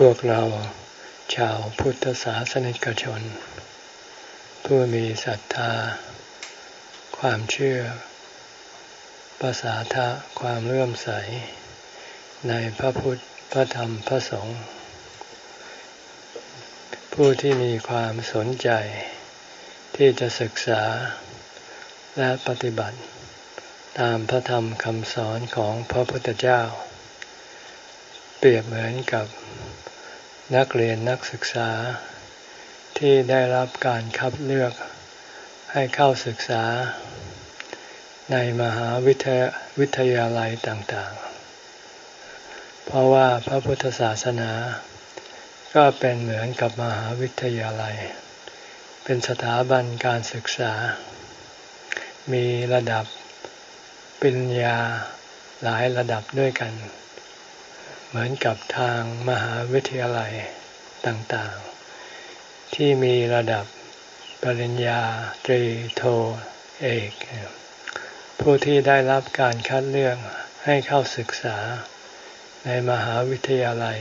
พวกเราชาวพุทธศาสนิกชน ผู้มีศรัทธา ความเชื่อภาษาทะความเลื่อมใส ในพระพุทธพระธรรมพระสงฆ์ผู้ที่มีความสนใจ ที่จะศึกษาและปฏิบัติ ตามพระธรรมคำสอนของพระพุทธเจ้า เปรียบเหมือนกับ นักเรียนนักศึกษา ที่ได้รับการคัดเลือกให้เข้าศึกษา ในมหาวิทยาวทยาลัยต่างๆ เพราะว่าพระพุทธศาสนา ก็เป็นเหมือนกับมหาวิทยาลัย เป็นสถาบันการศึกษา มีระดับปริญญาหลายระดับด้วยกัน เหมือนกับทางมหาวิทยาลัยต่างๆ ที่มีระดับปริญญาตรีโทเอก ผู้ที่ได้รับการคัดเลือกให้เข้าศึกษาในมหาวิทยาลัย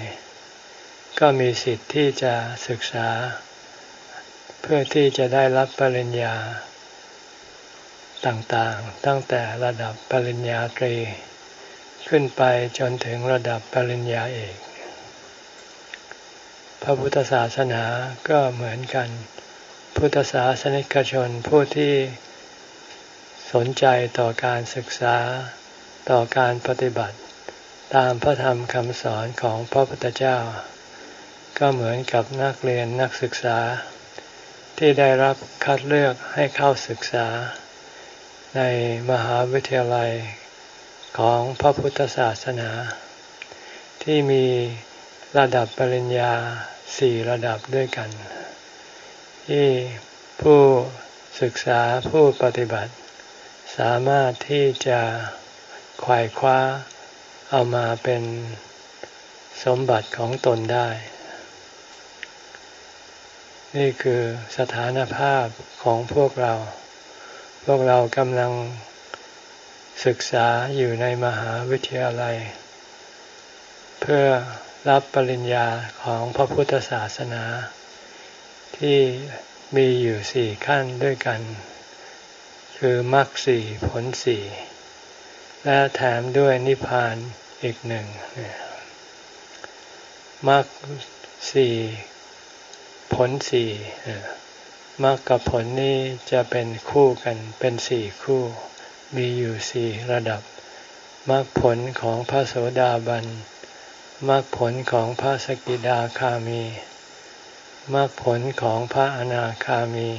ก็มีสิทธิ์ที่จะศึกษา เพื่อที่จะได้รับปริญญาต่างๆ ตั้งแต่ระดับปริญญาตรี ขึ้นไปจนถึงระดับปริญญาเอก พระพุทธศาสนาก็เหมือนกัน พุทธศาสนิกชนผู้ที่สนใจต่อการศึกษาต่อการปฏิบัติ ตามพระธรรมคำสอนของพระพุทธเจ้า ก็เหมือนกับนักเรียนนักศึกษา ที่ได้รับคัดเลือกให้เข้าศึกษา ในมหาวิทยาลัย ของพระพุทธศาสนา ที่มีระดับปริญญาสี่ระดับด้วยกัน ที่ผู้ศึกษาผู้ปฏิบัติ สามารถที่จะขวายคว้าเอามาเป็นสมบัติของตนได้ นี่คือสถานภาพของพวกเรา พวกเรากำลัง ศึกษาอยู่ในมหาวิทยาลัย เพื่อรับปริญญาของพระพุทธศาสนา ที่มีอยู่สี่ขั้นด้วยกัน คือมรรคสี่ผลสี่และแถมด้วยนิพพานอีกหนึ่งมรรคสี่ผลสี่มรรคกับผลนี้จะเป็นคู่กันเป็นสี่คู่ มีอยู่สี่ระดับมรรคผลของพระโสดาบันมรรคผลของพระสกิดาคามีมรรคผลของพระอนาคามี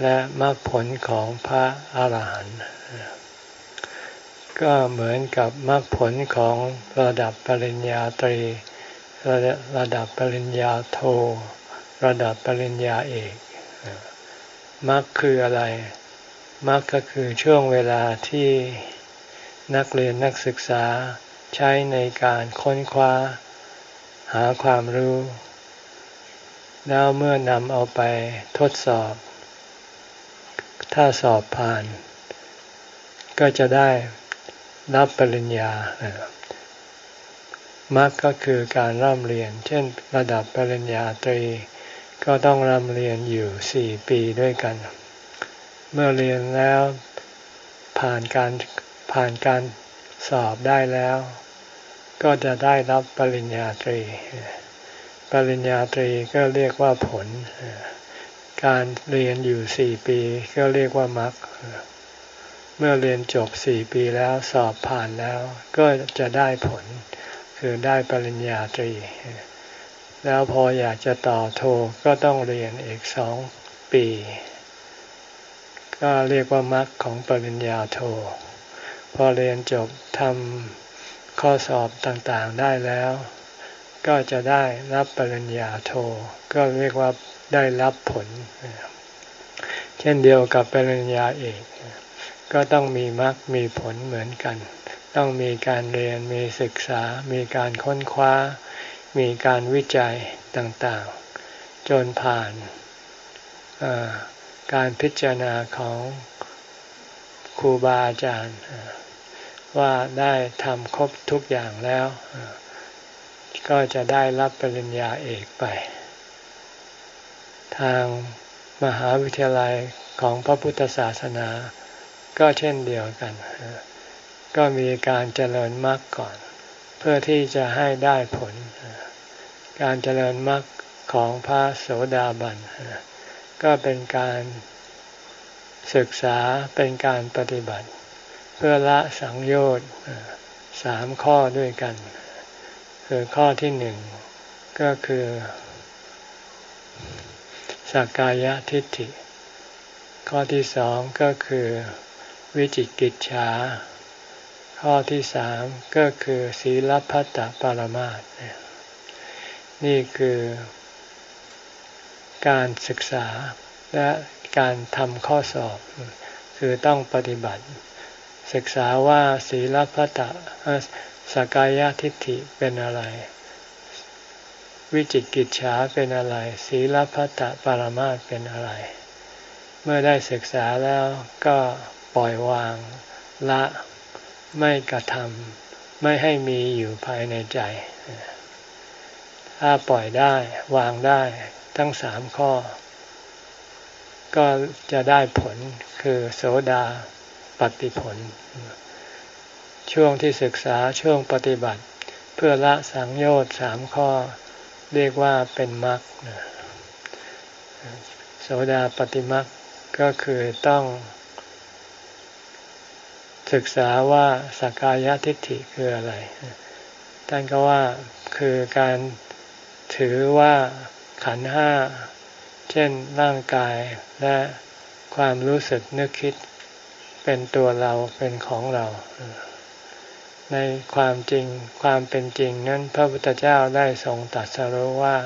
และมรรคผลของพระอาหารหันต์ก็เหมือนกับมรรคผลของระดับปริญญาตรี ระระดับปริญญาโท ระดับปริญญาเอกมรรคคืออะไร มรรคก็คือช่วงเวลาที่นักเรียนนักศึกษาใช้ในการค้นคว้า หาความรู้ แล้วเมื่อนำเอาไปทดสอบ ถ้าสอบผ่าน ก็จะได้รับปริญญามรรคก็คือการร่ำเรียน เช่นระดับปริญญาตรี ก็ต้องร่ำเรียนอยู่สี่ปีด้วยกัน เมื่อเรียนแล้วผ่านการผ่านการสอบได้แล้ว ก็จะได้รับปริญญาตรี ปริญญาตรีก็เรียกว่าผล การเรียนอยู่สี่ปี ก็เรียกว่ามรรคเมื่อเรียนจบสี่ปีแล้วสอบผ่านแล้ว ก็จะได้ผล คือได้ปริญญาตรี แล้วพออยากจะต่อโทก็ต้องเรียนอีกสองปี ก็เรียกว่ามรรคของปริญญาโท พอเรียนจบทำข้อสอบต่างๆได้แล้ว ก็จะได้รับปริญญาโท ก็เรียกว่าได้รับผล เช่นเดียวกับปริญญาเอกก็ต้องมีมรรคมีผลเหมือนกัน ต้องมีการเรียนมีศึกษา มีการค้นคว้า มีการวิจัยต่างๆ จนผ่าน การพิจารณาของครูบาอาจารย์ ว่าได้ทำครบทุกอย่างแล้ว ก็จะได้รับปริญญาเอกไป ทางมหาวิทยาลัยของพระพุทธศาสนา ก็เช่นเดียวกัน ก็มีการเจริญมรรคก่อน เพื่อที่จะให้ได้ผล การเจริญมรรคของพระโสดาบัน ก็เป็นการศึกษาเป็นการปฏิบัติ เพื่อละสังโยชน์สามข้อด้วยกัน คือข้อที่หนึ่งก็คือสักกายทิฏฐิ ข้อที่สองก็คือวิจิกิจฉาข้อที่สามก็คือศีลพัตตปรมาตนี่คือ การศึกษาและการทำข้อสอบ คือต้องปฏิบัติ ศึกษาว่าศีลพัตตสกายทิฏฐิเป็นอะไร วิจิกิจฉาเป็นอะไร ศีลพัตตปรมาตเป็นอะไร เมื่อได้ศึกษาแล้วก็ปล่อยวางละไม่กระทำไม่ให้มีอยู่ภายในใจ ถ้าปล่อยได้วางได้ ทั้งสามข้อ ก็จะได้ผลคือโสดาปฏิผล ช่วงที่ศึกษาช่วงปฏิบัติ เพื่อละสังโยชน์สามข้อ เรียกว่าเป็นมรรคโสดาปฏิมรรคก็คือต้อง ศึกษาว่าสักกายทิฏฐิคืออะไรท่านก็ว่าคือการถือว่า ขันห้า เช่นร่างกายและความรู้สึกนึกคิด เป็นตัวเราเป็นของเรา ในความจริงความเป็นจริงนั้นพระพุทธเจ้าได้ทรงตรัสรู้ว่า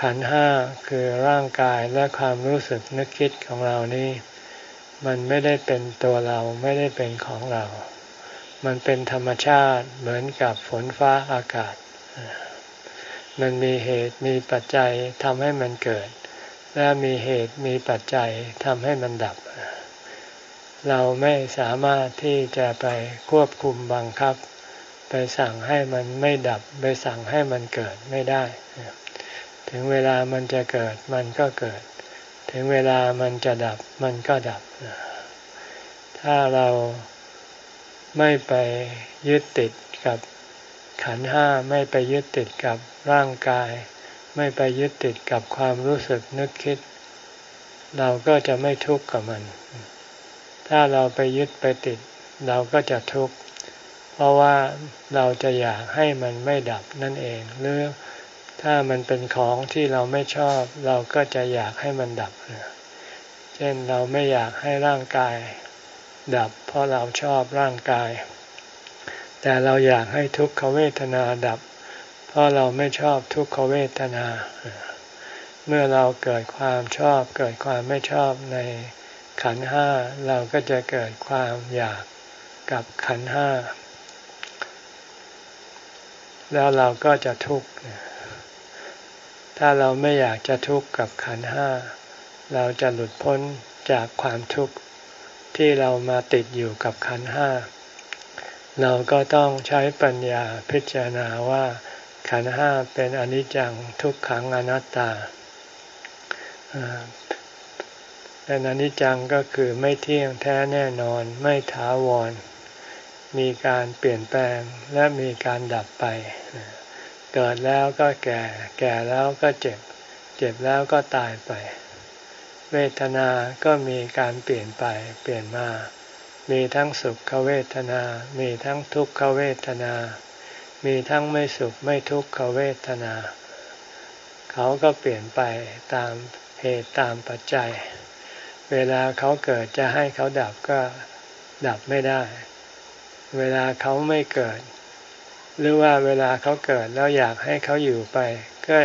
ขันห้าคือร่างกายและความรู้สึกนึกคิดของเรานี้ มันไม่ได้เป็นตัวเราไม่ได้เป็นของเรา มันเป็นธรรมชาติเหมือนกับฝนฟ้าอากาศ มันมีเหตุมีปัจจัยทำให้มันเกิด และมีเหตุมีปัจจัยทำให้มันดับ เราไม่สามารถที่จะไปควบคุมบังคับ ไปสั่งให้มันไม่ดับ ไปสั่งให้มันเกิดไม่ได้ ถึงเวลามันจะเกิดมันก็เกิด ถึงเวลามันจะดับมันก็ดับ ถ้าเราไม่ไปยึดติดกับ ขันห้าไม่ไปยึดติดกับร่างกาย ไม่ไปยึดติดกับความรู้สึกนึกคิด เราก็จะไม่ทุกข์กับมัน ถ้าเราไปยึดไปติด เราก็จะทุกข์เพราะว่าเราจะอยากให้มันไม่ดับนั่นเองหรือถ้ามันเป็นของที่เราไม่ชอบ เราก็จะอยากให้มันดับ เช่นเราไม่อยากให้ร่างกาย ดับ เพราะเราชอบร่างกาย แต่เราอยากให้ทุกขเวทนาดับ เพราะเราไม่ชอบทุกขเวทนา เมื่อเราเกิดความชอบ เกิดความไม่ชอบในขันห้าเราก็จะเกิดความอยากกับขันห้า แล้วเราก็จะทุกข์ถ้าเราไม่อยากจะทุกข์กับขันห้า เราจะหลุดพ้นจากความทุกข์ที่เรามาติดอยู่กับขันห้า เราก็ต้องใช้ปัญญาพิจารณาว่าขันห้าเป็นอนิจจังทุกขังอนัตตา เป็นอนิจจังก็คือไม่เที่ยงแท้แน่นอนไม่ถาวร มีการเปลี่ยนแปลงและมีการดับไป เกิดแล้วก็แก่ แก่แล้วก็เจ็บ เจ็บแล้วก็ตายไป เวทนาก็มีการเปลี่ยนไปเปลี่ยนมา มีทั้งสุขเวทนา มีทั้งทุกขเวทนา มีทั้งไม่สุขไม่ทุกขเวทนา เขาก็เปลี่ยนไปตามเหตุตามปัจจัย เวลาเขาเกิดจะให้เขาดับก็ดับไม่ได้ เวลาเขาไม่เกิด หรือว่าเวลาเขาเกิดแล้วอยากให้เขาอยู่ไป ก็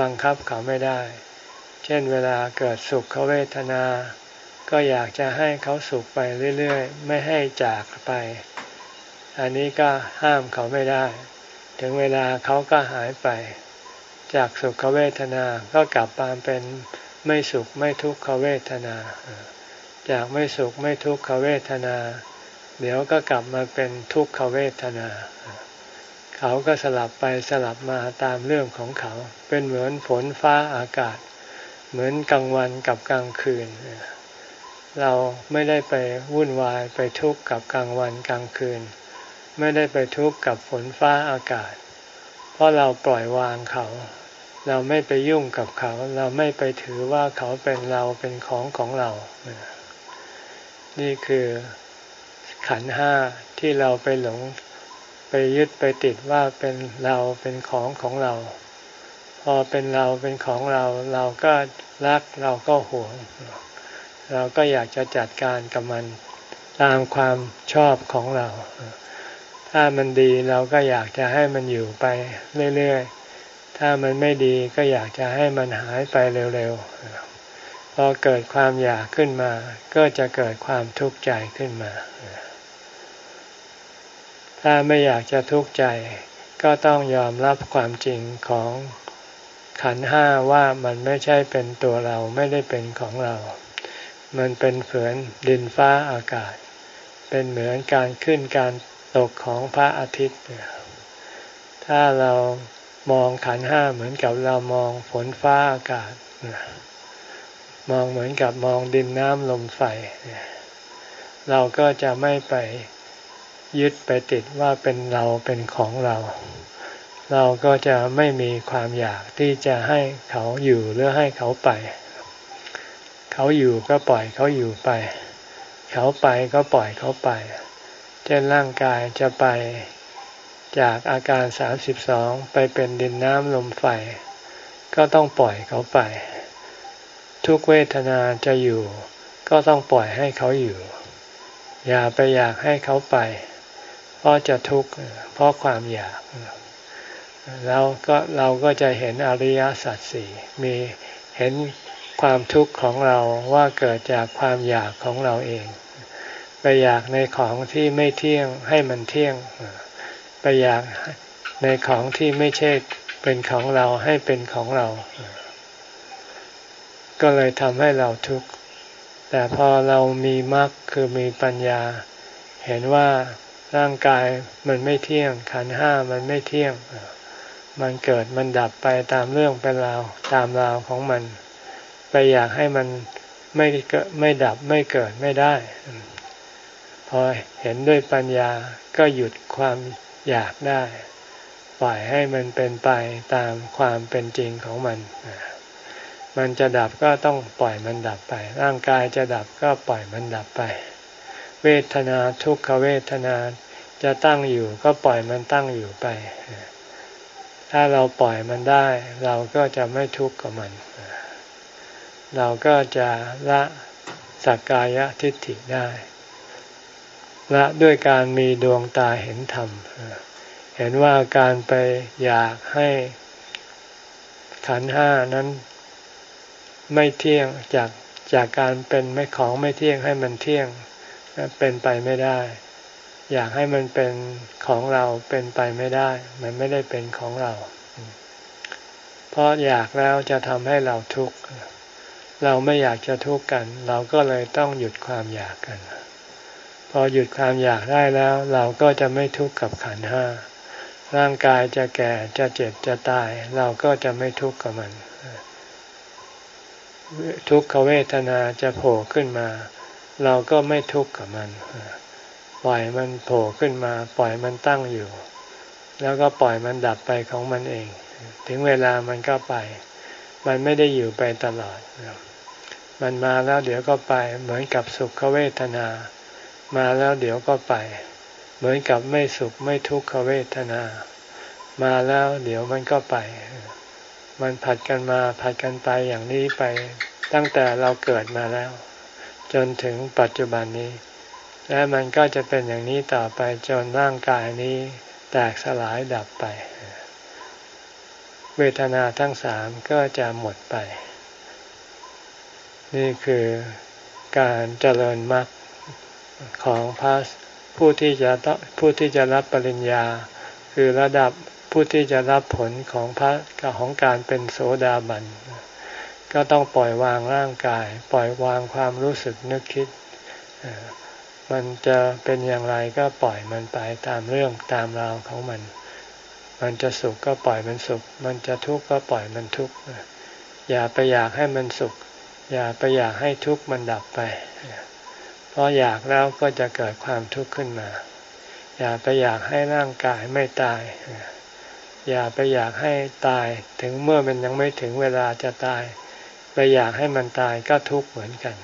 บังคับเขาไม่ได้ เช่นเวลาเกิดสุขเวทนา ก็อยากจะให้เขาสุขไปเรื่อยๆ ไม่ให้จากไป อันนี้ก็ห้ามเขาไม่ได้ ถึงเวลาเขาก็หายไป จากสุขเวทนา ก็กลับมาเป็นไม่สุขไม่ทุกขเวทนา จากไม่สุขไม่ทุกขเวทนา เดี๋ยวก็กลับมาเป็นทุกขเวทนา เขาก็สลับไปสลับมาตามเรื่องของเขา เป็นเหมือนฝนฟ้าอากาศ เหมือนกลางวันกับกลางคืนเเราไม่ได้ไปวุ่นวายไปทุกข์กับกลางวันกลางคืน ไม่ได้ไปทุกข์กับฝนฟ้าอากาศ เพราะเราปล่อยวางเขา เราไม่ไปยุ่งกับเขา เราไม่ไปถือว่าเขาเป็นเราเป็นของของเรา นี่คือขันห้าที่เราไปหลงไปยึดไปติดว่าเป็นเราเป็นของของเรา พอเป็นเราเป็นของเรา เราก็รักเราก็หวง เราก็อยากจะจัดการกับมันตามความชอบของเรา ถ้ามันดีเราก็อยากจะให้มันอยู่ไปเรื่อยๆ ถ้ามันไม่ดีก็อยากจะให้มันหายไปเร็วๆ พอเกิดความอยากขึ้นมา ก็จะเกิดความทุกข์ใจขึ้นมา ถ้าไม่อยากจะทุกข์ใจ ก็ต้องยอมรับความจริงของขันห้าว่ามันไม่ใช่เป็นตัวเราไม่ได้เป็นของเรา มันเป็นเฝือนดินฟ้าอากาศ เป็นเหมือนการขึ้นการตกของพระอาทิตย์ ถ้าเรามองขันห้าเหมือนกับเรามองฝนฟ้าอากาศ มองเหมือนกับมองดินน้ำลมไฟ เราก็จะไม่ไปยึดไปติดว่าเป็นเราเป็นของเรา เราก็จะไม่มีความอยากที่จะให้เขาอยู่หรือให้เขาไป เขาอยู่ก็ปล่อยเขาอยู่ไป เขาไปก็ปล่อยเขาไป เช่นร่างกายจะไปจากอาการสามสิบสองไปเป็นดินน้ำลมไฟ ก็ต้องปล่อยเขาไป ทุกเวทนาจะอยู่ ก็ต้องปล่อยให้เขาอยู่ อย่าไปอยากให้เขาไป เพราะจะทุกข์เพราะความอยาก แล้วก็เราก็จะเห็นอริยสัจสี่มีเห็น ความทุกข์ของเราว่าเกิดจากความอยากของเราเอง ไปอยากในของที่ไม่เที่ยงให้มันเที่ยง ไปอยากในของที่ไม่ใช่เป็นของเราให้เป็นของเรา ก็เลยทำให้เราทุกข์ แต่พอเรามีมรรคคือมีปัญญา เห็นว่าร่างกายมันไม่เที่ยง ขันห้ามันไม่เที่ยง มันเกิดมันดับไปตามเรื่องเป็นราวตามราวของมัน ไปอยากให้มันไม่เกิดไม่ดับไม่เกิดไม่ได้ พอเห็นด้วยปัญญาก็หยุดความอยากได้ ปล่อยให้มันเป็นไปตามความเป็นจริงของมัน มันจะดับก็ต้องปล่อยมันดับไป ร่างกายจะดับก็ปล่อยมันดับไป เวทนาทุกขเวทนาจะตั้งอยู่ก็ปล่อยมันตั้งอยู่ไป ถ้าเราปล่อยมันได้ เราก็จะไม่ทุกข์กับมัน เราก็จะละสักกายทิฏฐิได้ ละด้วยการมีดวงตาเห็นธรรม เห็นว่าการไปอยากให้ขันห้านั้นไม่เที่ยงจากจากการเป็นไม่ของไม่เที่ยงให้มันเที่ยงเป็นไปไม่ได้ อยากให้มันเป็นของเราเป็นไปไม่ได้ มันไม่ได้เป็นของเรา เพราะอยากแล้วจะทำให้เราทุกข์ เราไม่อยากจะทุกข์กัน เราก็เลยต้องหยุดความอยากกัน พอหยุดความอยากได้แล้ว เราก็จะไม่ทุกข์กับขันห้าร่างกายจะแก่จะเจ็บจะตาย เราก็จะไม่ทุกข์กับมัน ทุกขเวทนาจะโผล่ขึ้นมา เราก็ไม่ทุกข์กับมัน ปล่อยมันโผล่ขึ้นมา ปล่อยมันตั้งอยู่ แล้วก็ปล่อยมันดับไปของมันเอง ถึงเวลามันก็ไป มันไม่ได้อยู่ไปตลอด มันมาแล้วเดี๋ยวก็ไป เหมือนกับสุขเวทนา มาแล้วเดี๋ยวก็ไป เหมือนกับไม่สุขไม่ทุกขเวทนา มาแล้วเดี๋ยวมันก็ไป มันผัดกันมาผัดกันไปอย่างนี้ไป ตั้งแต่เราเกิดมาแล้ว จนถึงปัจจุบันนี้ และมันก็จะเป็นอย่างนี้ต่อไปจนร่างกายนี้ แตกสลายดับไป เวทนาทั้งสามก็จะหมดไป นี่คือการเจริญมรรคของพระผู้ที่จะผู้ที่จะรับปริญญา คือระดับผู้ที่จะรับผลของพระของการเป็นโสดาบันก็ต้องปล่อยวางร่างกาย ปล่อยวางความรู้สึกนึกคิด มันจะเป็นอย่างไรก็ปล่อยมันไปตามเรื่องตามราวของมัน มันจะสุขก็ปล่อยมันสุข มันจะทุกข์ก็ปล่อยมันทุกข์อย่าไปอยากให้มันสุข อย่าไปอยากให้ทุกข์มันดับไป เพราะอยากแล้วก็จะเกิดความทุกข์ขึ้นมา อย่าไปอยากให้ร่างกายไม่ตาย อย่าไปอยากให้ตาย ถึงเมื่อมันยังไม่ถึงเวลาจะตาย ไปอยากให้มันตายก็ทุกข์เหมือนกัน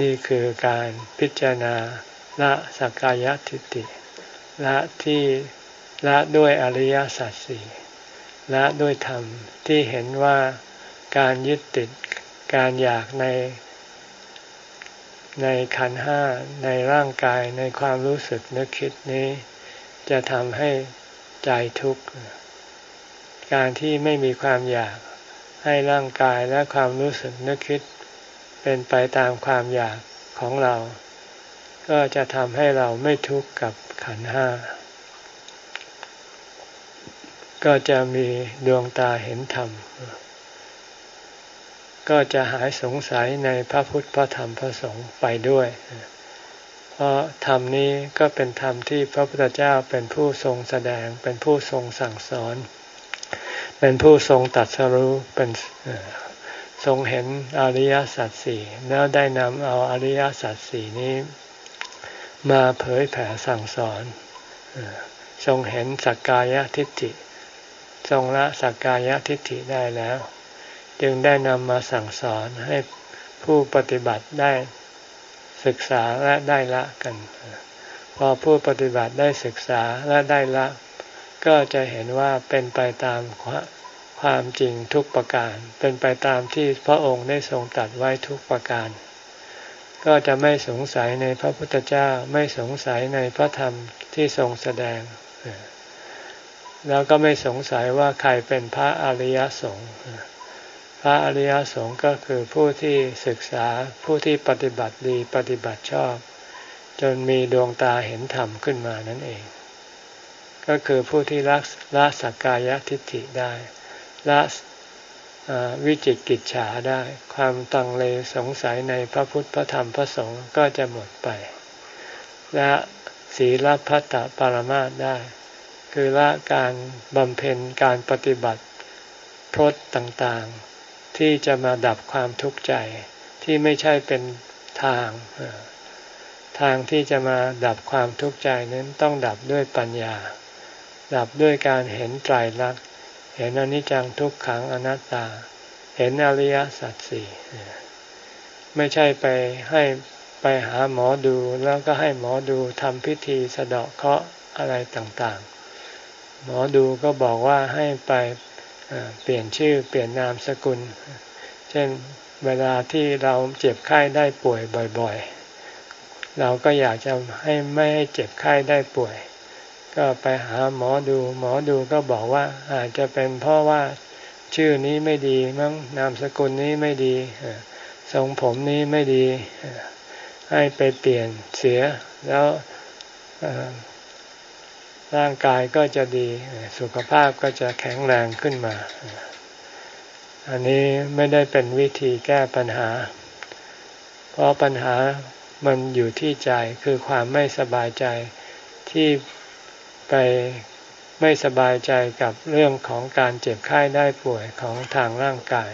นี่คือการพิจารณาละสักกายทิฏฐิละที่ละด้วยอริยสัจสี่ละด้วยธรรมที่เห็นว่า การยึดติดการอยากใน ในขันห้าในร่างกายในความรู้สึกนึกคิดนี้ จะทำให้ใจทุกข์ การที่ไม่มีความอยากให้ร่างกายและความรู้สึกนึกคิด เป็นไปตามความอยากของเรา ก็จะทำให้เราไม่ทุกข์กับขันห้าก็จะมีดวงตาเห็นธรรม ก็จะหายสงสัยในพระพุทธพระธรรมพระสงฆ์ไปด้วย เพราะธรรมนี้ก็เป็นธรรมที่พระพุทธเจ้าเป็นผู้ทรงแสดง เป็นผู้ทรงสั่งสอน เป็นผู้ทรงตัดสรู้เป็นทรงเห็นอริยสัจสี่แล้วได้นำเอาอริยสัจสี่นี้ มาเผยแผ่สั่งสอน ทรงเห็นสักกายทิฏฐิ ทรงละสักกายทิฏฐิได้แล้ว จึงได้นำมาสั่งสอนให้ผู้ปฏิบัติได้ศึกษาและได้ละกัน พอผู้ปฏิบัติได้ศึกษาและได้ละ ก็จะเห็นว่าเป็นไปตามความจริงทุกประการ เป็นไปตามที่พระองค์ได้ทรงตัดไว้ทุกประการ ก็จะไม่สงสัยในพระพุทธเจ้าไม่สงสัยในพระธรรมที่ทรงแสดง แล้วก็ไม่สงสัยว่าใครเป็นพระอริยสงฆ์ ระอริยสงฆ์ก็คือผู้ที่ศึกษาผู้ที่ปฏิบัติดีปฏิบัติชอบ จนมีดวงตาเห็นธรรมขึ้นมานั่นเอง ก็คือผู้ที่ละละสักกายทิฏฐิได้ละวิจิตกิจฉาได้ ความตังเลสงสัยในพระพุทธพระธรรมพระสงฆ์ก็จะหมดไป และศีลพัตตปรมาตได้ คือละการบำเพ็ญการปฏิบัติพรตต่างๆ ที่จะมาดับความทุกข์ใจที่ไม่ใช่เป็นทาง ทางที่จะมาดับความทุกข์ใจนั้นต้องดับด้วยปัญญา ดับด้วยการเห็นไตรลักษณ์เห็นอนิจจังทุกขังอนัตตา เห็นอริยสัจสี่ไม่ใช่ไปให้ไปหาหมอดูแล้วก็ให้หมอดูทำพิธีสะเดาะเคราะห์อะไรต่างๆ หมอดูก็บอกว่าให้ไป เปลี่ยนชื่อเปลี่ยนนามสกุล เช่นเวลาที่เราเจ็บไข้ได้ป่วยบ่อยๆ เราก็อยากจะให้ไม่ให้เจ็บไข้ได้ป่วย ก็ไปหาหมอดู หมอดูก็บอกว่าอาจจะเป็นเพราะว่าชื่อนี้ไม่ดีมั้งนามสกุลนี้ไม่ดีทรงผมนี้ไม่ดี ให้ไปเปลี่ยนเสียแล้ว ร่างกายก็จะดีสุขภาพก็จะแข็งแรงขึ้นมา อันนี้ไม่ได้เป็นวิธีแก้ปัญหา เพราะปัญหามันอยู่ที่ใจคือความไม่สบายใจที่ไปไม่สบายใจกับเรื่องของการเจ็บไข้ได้ป่วยของทางร่างกาย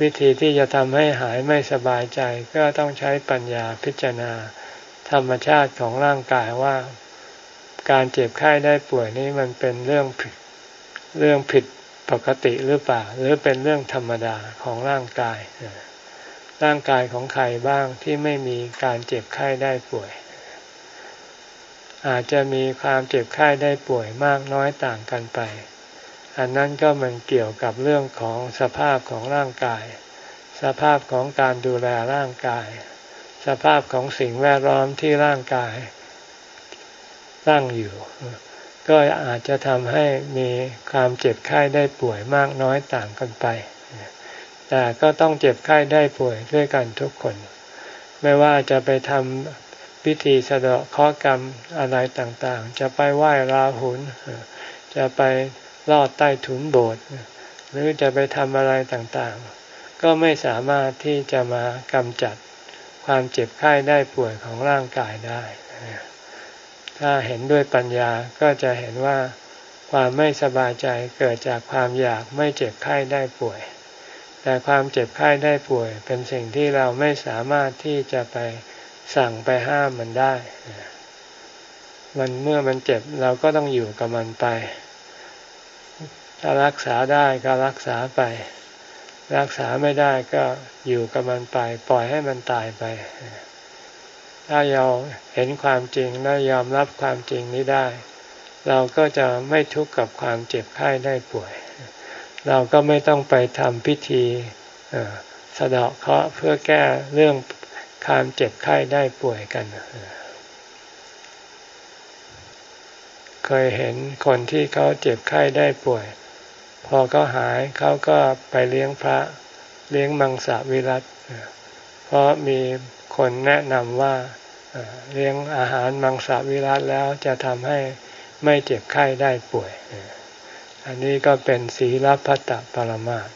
วิธีที่จะทำให้หายไม่สบายใจก็ต้องใช้ปัญญาพิจารณา ธรรมชาติของร่างกายว่า การเจ็บไข้ได้ป่วยนี้มันเป็นเรื่องผิดเรื่องผิดปกติหรือเปล่า หรือเป็นเรื่องธรรมดาของร่างกาย ร่างกายของใครบ้างที่ไม่มีการเจ็บไข้ได้ป่วย อาจจะมีความเจ็บไข้ได้ป่วยมากน้อยต่างกันไป อันนั้นก็มันเกี่ยวกับเรื่องของสภาพของร่างกาย สภาพของการดูแลร่างกาย สภาพของสิ่งแวดล้อมที่ร่างกาย ตั้งอยู่ ก็อาจจะทำให้มีความเจ็บไข้ได้ป่วยมากน้อยต่างกันไป แต่ก็ต้องเจ็บไข้ได้ป่วยด้วยกันทุกคน ไม่ว่าจะไปทำพิธีสะเดาะข้อกรรมอะไรต่างๆ จะไปไหว้ราหุลจะไปลอดใต้ถุนโบสถ์หรือจะไปทำอะไรต่างๆ ก็ไม่สามารถที่จะมากำจัดความเจ็บไข้ได้ป่วยของร่างกายได้ ถ้าเห็นด้วยปัญญาก็จะเห็นว่าความไม่สบายใจเกิดจากความอยากไม่เจ็บไข้ได้ป่วย แต่ความเจ็บไข้ได้ป่วย เป็นสิ่งที่เราไม่สามารถที่จะไปสั่งไปห้ามมันได้ มันเมื่อมันเจ็บเราก็ต้องอยู่กับมันไป ถ้ารักษาได้ก็รักษาไป รักษาไม่ได้ก็อยู่กับมันไป ปล่อยให้มันตายไป ถ้าเราเห็นความจริงและยอมรับความจริงนี้ได้ เราก็จะไม่ทุกข์กับความเจ็บไข้ได้ป่วย เราก็ไม่ต้องไปทำพิธีสะเดาะเคราะห์เพื่อแก้เรื่องความเจ็บไข้ได้ป่วยกัน เคยเห็นคนที่เขาเจ็บไข้ได้ป่วย พอเขาหายเขาก็ไปเลี้ยงพระเลี้ยงมังสวิรัตเพราะมี คนแนะนำว่าเลี้ยงอาหารมังสวิรัตแล้วจะทำให้ไม่เจ็บไข้ได้ป่วย อันนี้ก็เป็นศีลพัตตปรมาต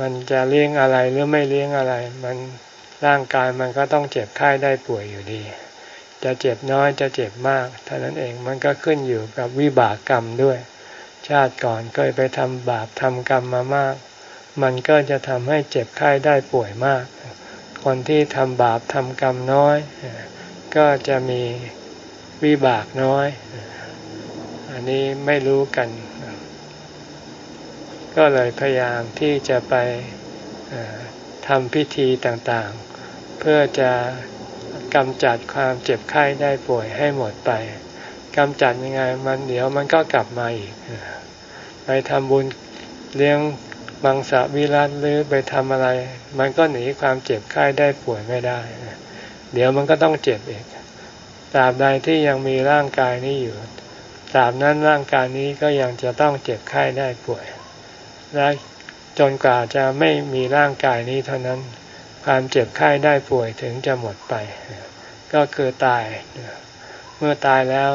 มันจะเลี้ยงอะไรหรือไม่เลี้ยงอะไร มันร่างกายมันก็ต้องเจ็บไข้ได้ป่วยอยู่ดี จะเจ็บน้อยจะเจ็บมากเท่านั้นเองมันก็ขึ้นอยู่กับวิบากกรรมด้วย ชาติก่อนเคยไปทำบาปทำกรรมมามาก มันก็จะทำให้เจ็บไข้ได้ป่วยมาก คนที่ทำบาปทำกรรมน้อย ก็จะมีวิบากน้อย อันนี้ไม่รู้กัน ก็เลยพยายามที่จะไปทำพิธีต่างๆ เพื่อจะกำจัดความเจ็บไข้ได้ป่วยให้หมดไปกำจัดยังไงมันเดี๋ยวมันก็กลับมาอีก ไปทำบุญเลี้ยง มังสวิรัตหรือไปทำอะไร มันก็หนีความเจ็บไข้ได้ป่วยไม่ได้ เดี๋ยวมันก็ต้องเจ็บอีกตราบใดที่ยังมีร่างกายนี้อยู่ตราบนั้นร่างกายนี้ก็ยังจะต้องเจ็บไข้ได้ป่วย และจนกว่าจะไม่มีร่างกายนี้เท่านั้น ความเจ็บไข้ได้ป่วยถึงจะหมดไป ก็คือตาย เมื่อตายแล้ว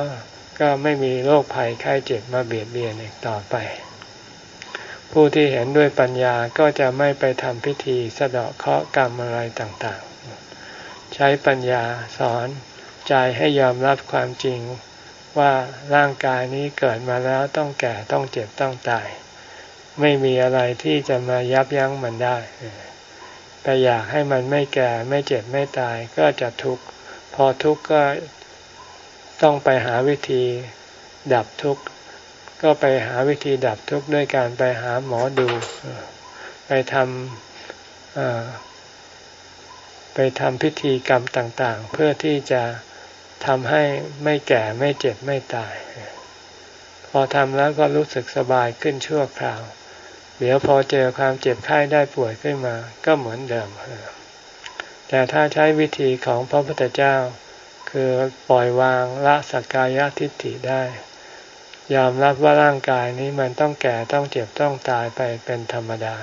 ก็ไม่มีโรคภัยไข้เจ็บมาเบียดเบียนอีกต่อไป ผู้ที่เห็นด้วยปัญญาก็จะไม่ไปทำพิธีสะเดาะเคราะห์กรรมอะไรต่างๆ ใช้ปัญญาสอนใจให้ยอมรับความจริงว่าร่างกายนี้เกิดมาแล้วต้องแก่ต้องเจ็บต้องตาย ไม่มีอะไรที่จะมายับยั้งมันได้ไปอยากให้มันไม่แก่ไม่เจ็บไม่ตายก็จะทุกข์พอทุกข์ก็ต้องไปหาวิธีดับทุกข์ ก็ไปหาวิธีดับทุกข์ด้วยการไปหาหมอดู ไปทำไปทำพิธีกรรมต่าง ๆ เพื่อที่จะทำให้ไม่แก่ไม่เจ็บไม่ตาย พอทำแล้วก็รู้สึกสบายขึ้นชั่วคราว เดี๋ยวพอเจอความเจ็บไข้ได้ป่วยขึ้นมา ก็เหมือนเดิม แต่ถ้าใช้วิธีของพระพุทธเจ้า คือปล่อยวางละสักกายทิฏฐิได้ ยอมรับว่าร่างกายนี้มันต้องแก่ต้องเจ็บต้องตายไปเป็นธรรมดา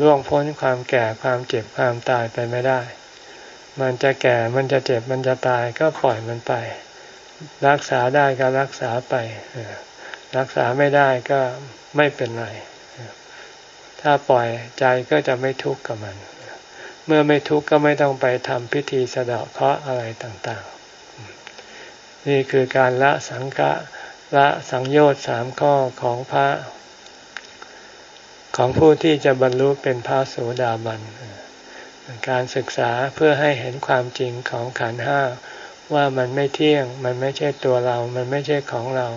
ล่วงพ้นความแก่ความเจ็บความตายไปไม่ได้ มันจะแก่มันจะเจ็บมันจะตายก็ปล่อยมันไป รักษาได้ก็รักษาไปรักษาไม่ได้ก็ไม่เป็นไร ถ้าปล่อยใจก็จะไม่ทุกข์กับมัน เมื่อไม่ทุกข์ก็ไม่ต้องไปทำพิธีสะเดาะเคราะห์อะไรต่างๆ นี่คือการละสังกะ ละสังโยชน์สามข้อของพระ ของผู้ที่จะบรรลุเป็นพระโสดาบัน การศึกษาเพื่อให้เห็นความจริงของขันห้าว่ามันไม่เที่ยง มันไม่ใช่ตัวเรา มันไม่ใช่ของเรา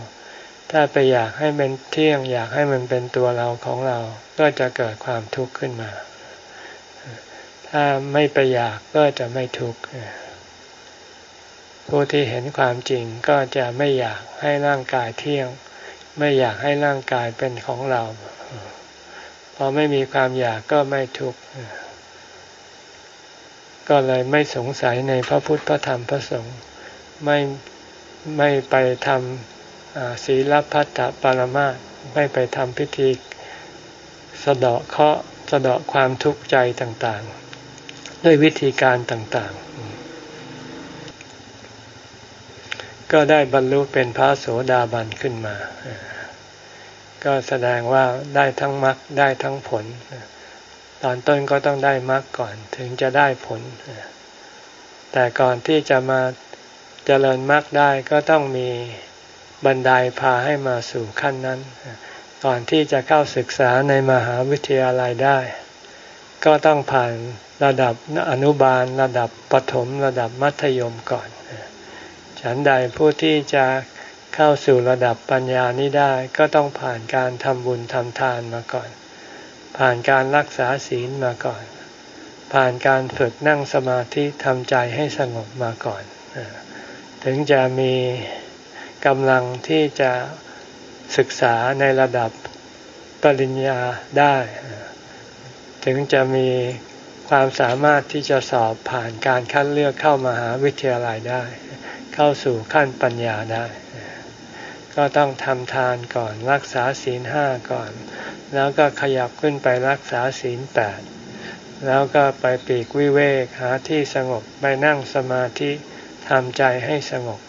ถ้าไปอยากให้มันเที่ยง อยากให้มันเป็นตัวเราของเรา ก็จะเกิดความทุกข์ขึ้นมา ถ้าไม่ไปอยากก็จะไม่ทุกข์ ผู้ที่เห็นความจริงก็จะไม่อยากให้ร่างกายเที่ยง ไม่อยากให้ร่างกายเป็นของเรา พอไม่มีความอยากก็ไม่ทุกข์ก็เลยไม่สงสัยในพระพุทธพระธรรมพระสงฆ์ไม่ไม่ไปทำศีลพัตตปรมาไม่ไปทำพิธีสะเดาะเคาะสะเดาะความทุกข์ใจต่างๆ ด้วยวิธีการต่างๆ ก็ได้บรรลุเป็นพระโสดาบันขึ้นมา ก็แสดงว่าได้ทั้งมรรคได้ทั้งผล ตอนต้นก็ต้องได้มรรคก่อนถึงจะได้ผล แต่ก่อนที่จะมาเจริญมรรคได้ก็ต้องมีบันไดพาให้มาสู่ขั้นนั้น ก่อนที่จะเข้าศึกษาในมหาวิทยาลัยได้ ก็ต้องผ่านระดับอนุบาล ระดับปถมระดับมัธยมก่อน ฉันใดผู้ที่จะเข้าสู่ระดับปัญญานี้ได้ก็ต้องผ่านการทำบุญทำทานมาก่อน ผ่านการรักษาศีลมาก่อน ผ่านการฝึกนั่งสมาธิทำใจให้สงบมาก่อน ถึงจะมีกำลังที่จะศึกษาในระดับปริญญาได้ ถึงจะมีความสามารถที่จะสอบผ่านการคัดเลือกเข้ามาหาวิทยาลัยได้ เข้าสู่ขั้นปัญญาได้ ก็ต้องทำทานก่อนรักษาศีลห้าก่อน แล้วก็ขยับขึ้นไปรักษาศีลแปดแล้วก็ไปปีกวิเวกหาที่สงบไปนั่งสมาธิทำใจให้สงบ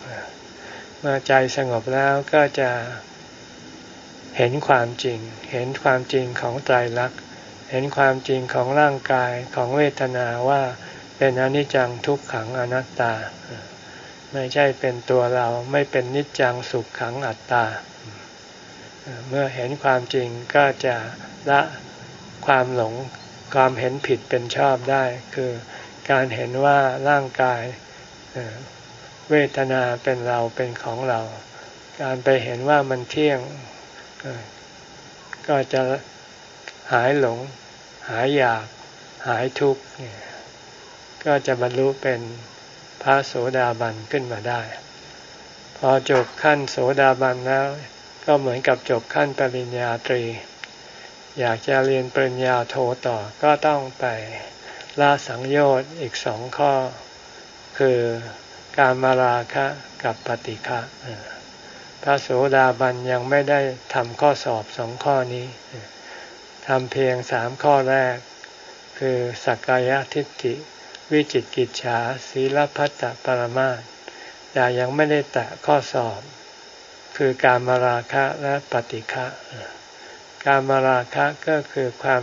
เมื่อใจสงบแล้วก็จะเห็นความจริง เห็นความจริงของใจรักเห็นความจริงของร่างกายของเวทนาว่าเป็นอนิจจังทุกขังอนัตตา ไม่ใช่เป็นตัวเราไม่เป็นนิจจังสุขขังอัตตา เมื่อเห็นความจริงก็จะละความหลงความเห็นผิดเป็นชอบได้ คือการเห็นว่าร่างกายเวทนาเป็นเราเป็นของเรา การไปเห็นว่ามันเที่ยงก็จะหายหลง หายอยาก หายทุกข์ก็จะบรรลุเป็น พระโสดาบันขึ้นมาได้ พอจบขั้นโสดาบันแล้ว ก็เหมือนกับจบขั้นปริญญาตรี อยากจะเรียนปริญญาโทต่อก็ต้องไปละสังโยชน์อีกสองข้อ คือการมาราคะกับปฏิฆะพระโสดาบันยังไม่ได้ทำข้อสอบสองข้อนี้ทำเพียงสามข้อแรก คือสักกายทิฏฐิ วิจิตกิจฉาศีลพัตตปรมาแต่ยังไม่ได้แตะข้อสอบ คือการมาราคะและปฏิฆะการมาราคะก็คือความ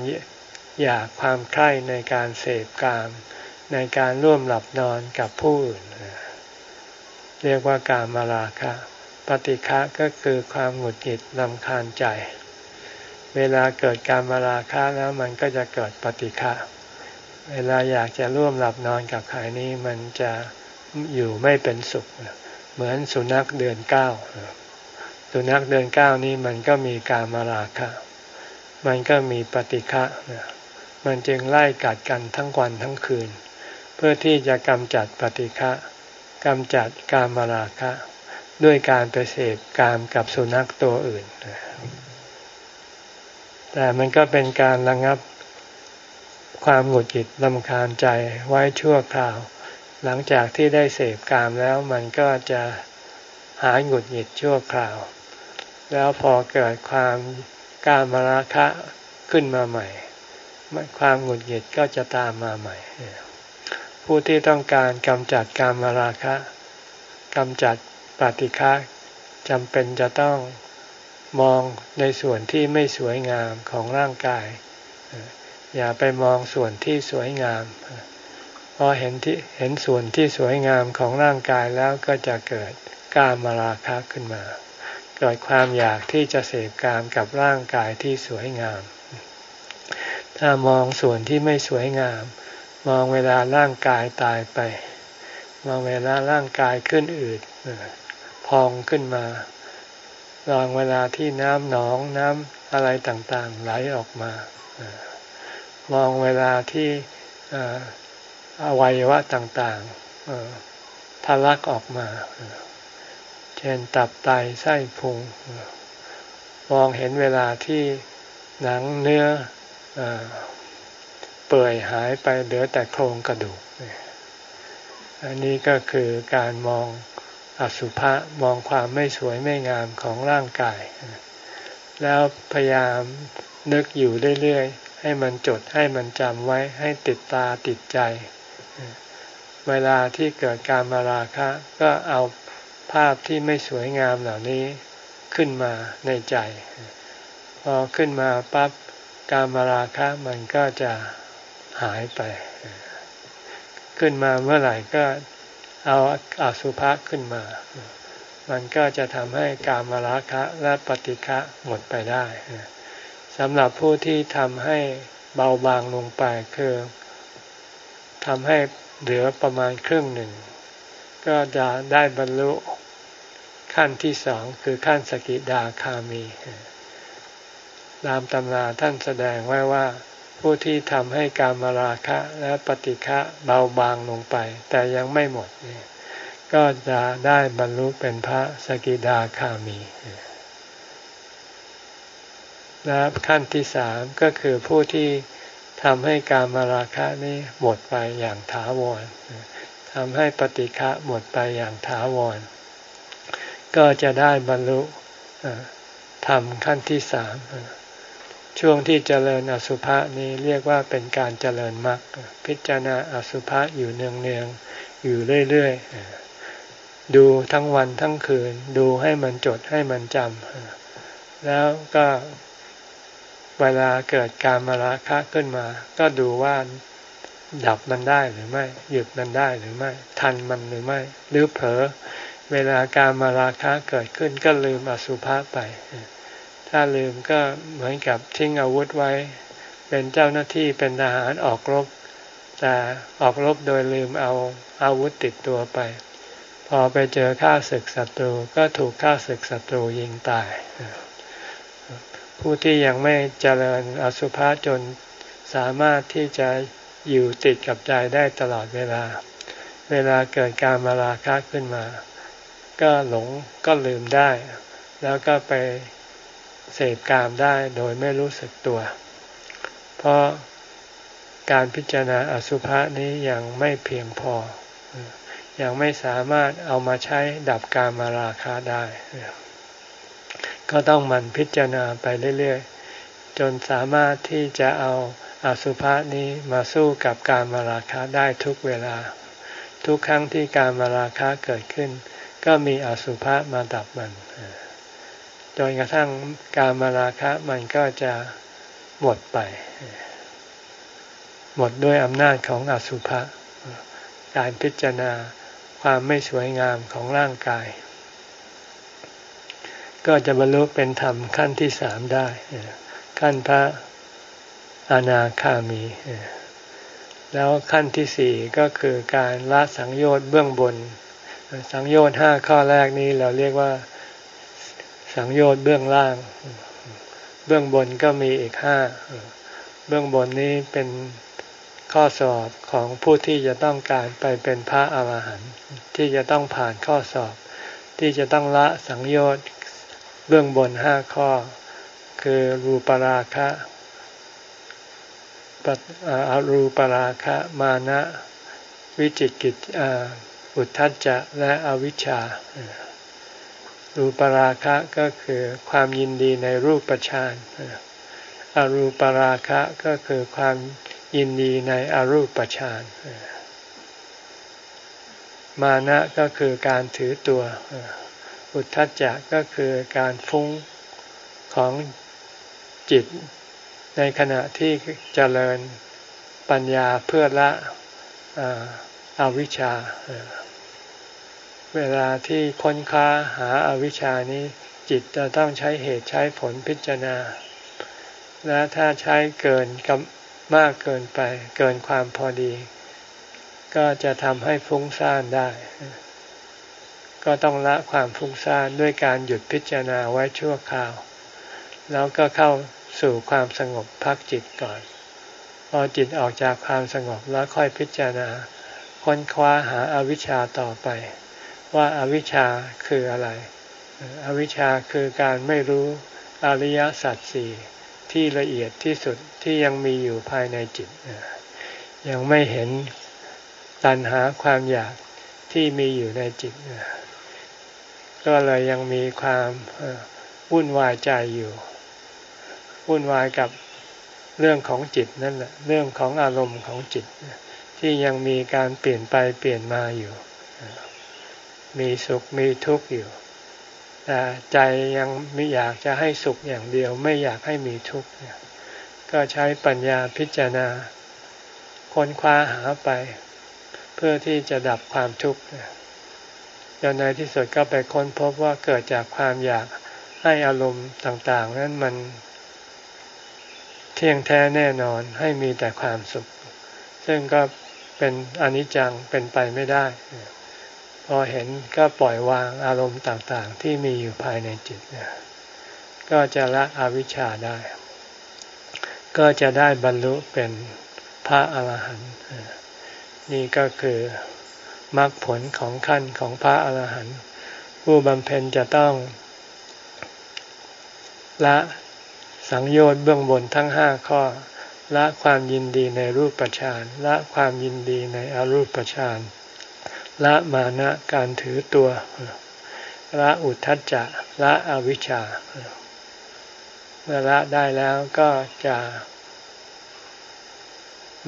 อยากความใคร่ในการเสพกาม ในการร่วมหลับนอนกับผู้อื่นเรียกว่าการมาราคะ ปฏิฆะก็คือความหงุดหงิดลำคาญใจ เวลาเกิดการมาราคะแล้วมันก็จะเกิดปฏิฆะ เวลาอยากจะร่วมหลับนอนกับใครนี้มันจะอยู่ไม่เป็นสุข เหมือนสุนัขเดือนเก้าสุนัขเดือนเก้านี้มันก็มีการมาราคะ มันก็มีปฏิฆะมันจึงไล่กัดกันทั้งวันทั้งคืน เพื่อที่จะกำจัดปฏิฆะกำจัดการมาราคะ ด้วยการไปเสพกามกับสุนัขตัวอื่น แต่มันก็เป็นการระงับ ความหงุดหงิดลำคาญใจไว้ชั่วคราว หลังจากที่ได้เสพกามแล้วมันก็จะหายหงุดหงิดชั่วคราว แล้วพอเกิดความกามราคะขึ้นมาใหม่ ความหงุดหงิดก็จะตามมาใหม่ ผู้ที่ต้องการกำจัดกามราคะกำจัดปฏิฆะจำเป็นจะต้องมองในส่วนที่ไม่สวยงามของร่างกาย อย่าไปมองส่วนที่สวยงาม พอเห็นที่เห็นส่วนที่สวยงามของร่างกายแล้วก็จะเกิดกามราคะขึ้นมา เกิดความอยากที่จะเสพกามกับร่างกายที่สวยงาม ถ้ามองส่วนที่ไม่สวยงาม มองเวลาร่างกายตายไป มองเวลาร่างกายขึ้นอืดพองขึ้นมาลองเวลาที่น้ำหนองน้ำอะไรต่างๆ ไหลออกมา มองเวลาที่อวัยวะต่างๆทะลักออกมา เช่นตับไตไส้พุง มองเห็นเวลาที่หนังเนื้อเปื่อยหายไปเหลือแต่โครงกระดูก อันนี้ก็คือการมองอสุภะมองความไม่สวยไม่งามของร่างกาย แล้วพยายามนึกอยู่เรื่อยๆ ให้มันจดให้มันจำไว้ให้ติดตาติดใจ เวลาที่เกิดการมาราคะ ก็เอาภาพที่ไม่สวยงามเหล่านี้ขึ้นมาในใจ พอขึ้นมาปั๊บการมาราคะมันก็จะหายไป ขึ้นมาเมื่อไหร่ก็เอาอาสุภะขึ้นมา มันก็จะทำให้การมาราคะและปฏิฆะหมดไปได้ สำหรับผู้ที่ทำให้เบาบางลงไปคือทำให้เหลือประมาณครึ่งหนึ่ง ก็จะได้บรรลุขั้นที่สองคือขั้นสกิดาคามี ตามตำราท่านแสดงไว้ว่า ผู้ที่ทำให้การมาราคะและปฏิฆะเบาบางลงไป แต่ยังไม่หมด ก็จะได้บรรลุเป็นพระสกิดาคามี และขั้นที่สามก็คือผู้ที่ทำให้การมาราคะนี้หมดไปอย่างถาวรทำให้ปฏิฆะหมดไปอย่างถาวร ก็จะได้บรรลุทำขั้นที่สามช่วงที่เจริญอสุภะนี้เรียกว่าเป็นการเจริญมรรคพิจารณาอสุภะอยู่เนืองๆอยู่เรื่อยๆดูทั้งวันทั้งคืน ดูให้มันจดให้มันจำแล้วก็ เวลาเกิดการมาราคะขึ้นมา ก็ดูว่าดับมันได้หรือไม่ หยุดมันได้หรือไม่ ทันมันหรือไม่หรือเผลอเวลาการมาราคะเกิดขึ้นก็ลืมอสุภะไป ถ้าลืมก็เหมือนกับทิ้งอาวุธไว้ เป็นเจ้าหน้าที่เป็นทหารออกรบ แต่ออกรบโดยลืมเอาอาวุธติดตัวไป พอไปเจอข้าศึกศัตรูก็ถูกข้าศึกศัตรูยิงตาย ผู้ที่ยังไม่เจริญอสุภะจนสามารถที่จะอยู่ติดกับใจได้ตลอดเวลา เวลาเกิดการมาราคะขึ้นมา ก็หลงก็ลืมได้ แล้วก็ไปเสพกามได้โดยไม่รู้สึกตัว เพราะการพิจารณาอสุภะนี้ยังไม่เพียงพอ ยังไม่สามารถเอามาใช้ดับการมาราคะได้ ก็ต้องมันพิจารณาไปเรื่อยๆ จนสามารถที่จะเอาอาสุภะนี้มาสู้กับการมาราคะได้ทุกเวลา ทุกครั้งที่การมาราคะเกิดขึ้น ก็มีอสุภะมาดับมันจนกระทั่งการมาราคะมันก็จะหมดไป หมดด้วยอำนาจของอสุภะการพิจารณาความไม่สวยงามของร่างกาย ก็จะบรรลุเป็นธรรมขั้นที่สามได้ ขั้นพระอนาคามี แล้วขั้นที่สี่ก็คือการละสังโยชน์เบื้องบน สังโยชน์ห้าข้อแรกนี้เราเรียกว่าสังโยชน์เบื้องล่าง เบื้องบนก็มีอีกห้า เบื้องบนนี้เป็นข้อสอบของผู้ที่จะต้องการไปเป็นพระอาหารหันต์ที่จะต้องผ่านข้อสอบ ที่จะต้องละสังโยชน์ เบื้องบนห้าข้อ คือรูปราคะอารูปราคะมานะวิจิกิจอุทธัจจะและอวิชชา รูปราคะก็คือความยินดีในรูปฌานอารูปราคะก็คือความยินดีในอรูปฌานมานะก็คือการถือตัว อุทธัจจะก็คือการฟุ้งของจิต ในขณะที่เจริญปัญญาเพื่อละอาวิชชา เวลาที่ค้นค้าหาอาวิชชานี้ จิตจะต้องใช้เหตุใช้ผลพิจารณา และถ้าใช้เกินกับมากเกินไป เกินความพอดี ก็จะทำให้ฟุ้งซ่านได้ ก็ต้องละความฟุ้งซ่านด้วยการหยุดพิจารณาไว้ชั่วคราว แล้วก็เข้าสู่ความสงบพักจิตก่อน พอจิตออกจากความสงบแล้วค่อยพิจารณาค้นคว้าหาอาวิชชาต่อไป ว่าอาวิชชาคืออะไร อวิชชาคือการไม่รู้อริยสัจสี่ที่ละเอียดที่สุดที่ยังมีอยู่ภายในจิต ยังไม่เห็นตัณหาความอยากที่มีอยู่ในจิต ก็เลยยังมีความวุ่นวายใจอยู่ วุ่นวายกับเรื่องของจิตนั่นแหละ เรื่องของอารมณ์ของจิต ที่ยังมีการเปลี่ยนไปเปลี่ยนมาอยู่ มีสุขมีทุกข์อยู่ แต่ใจยังไม่อยากจะให้สุขอย่างเดียว ไม่อยากให้มีทุกข์ก็ใช้ปัญญาพิจารณาค้นคว้าหาไป เพื่อที่จะดับความทุกข์ จนในที่สุดก็ไปค้นพบว่าเกิดจากความอยากให้อารมณ์ต่างๆ นั้นมัน เที่ยงแท้แน่นอนให้มีแต่ความสุข ซึ่งก็เป็นอนิจจังเป็นไปไม่ได้ พอเห็นก็ปล่อยวางอารมณ์ต่างๆ ที่มีอยู่ภายในจิตก็จะละอวิชชาได้ ก็จะได้บรรลุเป็นพระอาหารหันต์นี่ก็คือ มรรคผลของขั้นของพระอาหารหันต์ผู้บำเพ็ญจะต้อง ละสังโยชน์เบื้องบนทั้งห้าข้อ ละความยินดีในรูปฌานละความยินดีในอรูปฌานละมานะการถือตัว ละอุทธัจจะละอวิชชาเมื่อละได้แล้วก็จะ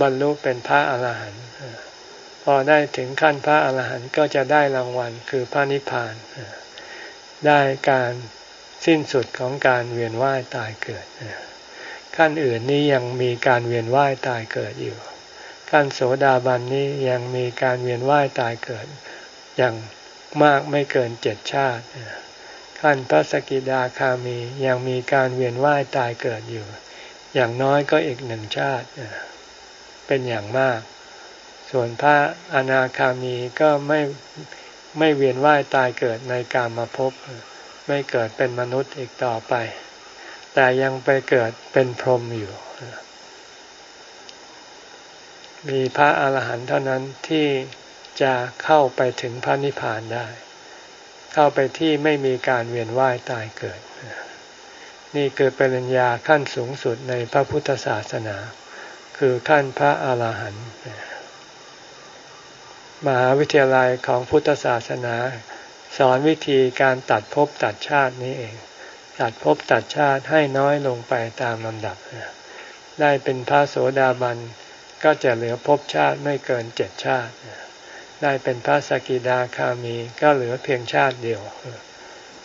บรรลุเป็นพระอาหารหันต์ อได้ถึงขั้นพระอาหารหันต์ก็จะได้รางวัลคือพระนิพพาน ได้การสิ้นสุดของการเวียนว่ายตายเกิด ขั้นอื่นนี้ยังมีการเวียนว่ายตายเกิดอยู่ ขั้นโสดาบันนี้ยังมีการเวียนว่ายตายเกิด อย่างมากไม่เกินเจ็ดชาติ ขั้นพระสกิดาคามียังมีการเวียนว่ายตายเกิดอยู่ อย่างน้อยก็อีกหนึ่งชาติ เป็นอย่างมาก ส่วนพระอนาคามีก็ไม่ไม่เวียนว่ายตายเกิดในกามาพบไม่เกิดเป็นมนุษย์อีกต่อไป แต่ยังไปเกิดเป็นพรหมอยู่ มีพระอาหารหันต์เท่านั้นที่จะเข้าไปถึงพระนิพพานได้ เข้าไปที่ไม่มีการเวียนว่ายตายเกิด นี่คือปริญญาขั้นสูงสุดในพระพุทธศาสนา คือขั้นพระอาหารหันต์ มหาวิทยาลัยของพุทธศาสนา สอนวิธีการตัดภพตัดชาตินี้เอง ตัดภพตัดชาติให้น้อยลงไปตามลำดับ ได้เป็นพระโสดาบันก็จะเหลือภพชาติไม่เกินเจ็ดชาติ ได้เป็นพระสกิดาคามีก็เหลือเพียงชาติเดียว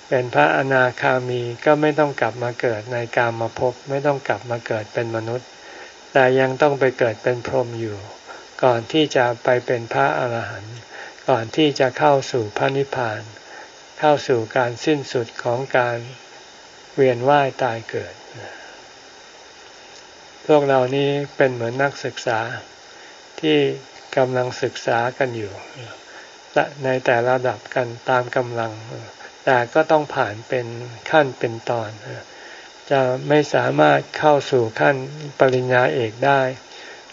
เป็นพระอนาคามีก็ไม่ต้องกลับมาเกิดในกามมาภพไม่ต้องกลับมาเกิดเป็นมนุษย์ แต่ยังต้องไปเกิดเป็นพรหมอยู่ ก่อนที่จะไปเป็นพระอาหารหันต์ก่อนที่จะเข้าสู่พระนิพพาน เข้าสู่การสิ้นสุดของการเวียนว่ายตายเกิด พวกเรานี้เป็นเหมือนนักศึกษาที่กำลังศึกษากันอยู่ในแต่ระดับกันตามกำลัง แต่ก็ต้องผ่านเป็นขั้นเป็นตอน จะไม่สามารถเข้าสู่ขั้นปริญญาเอกได้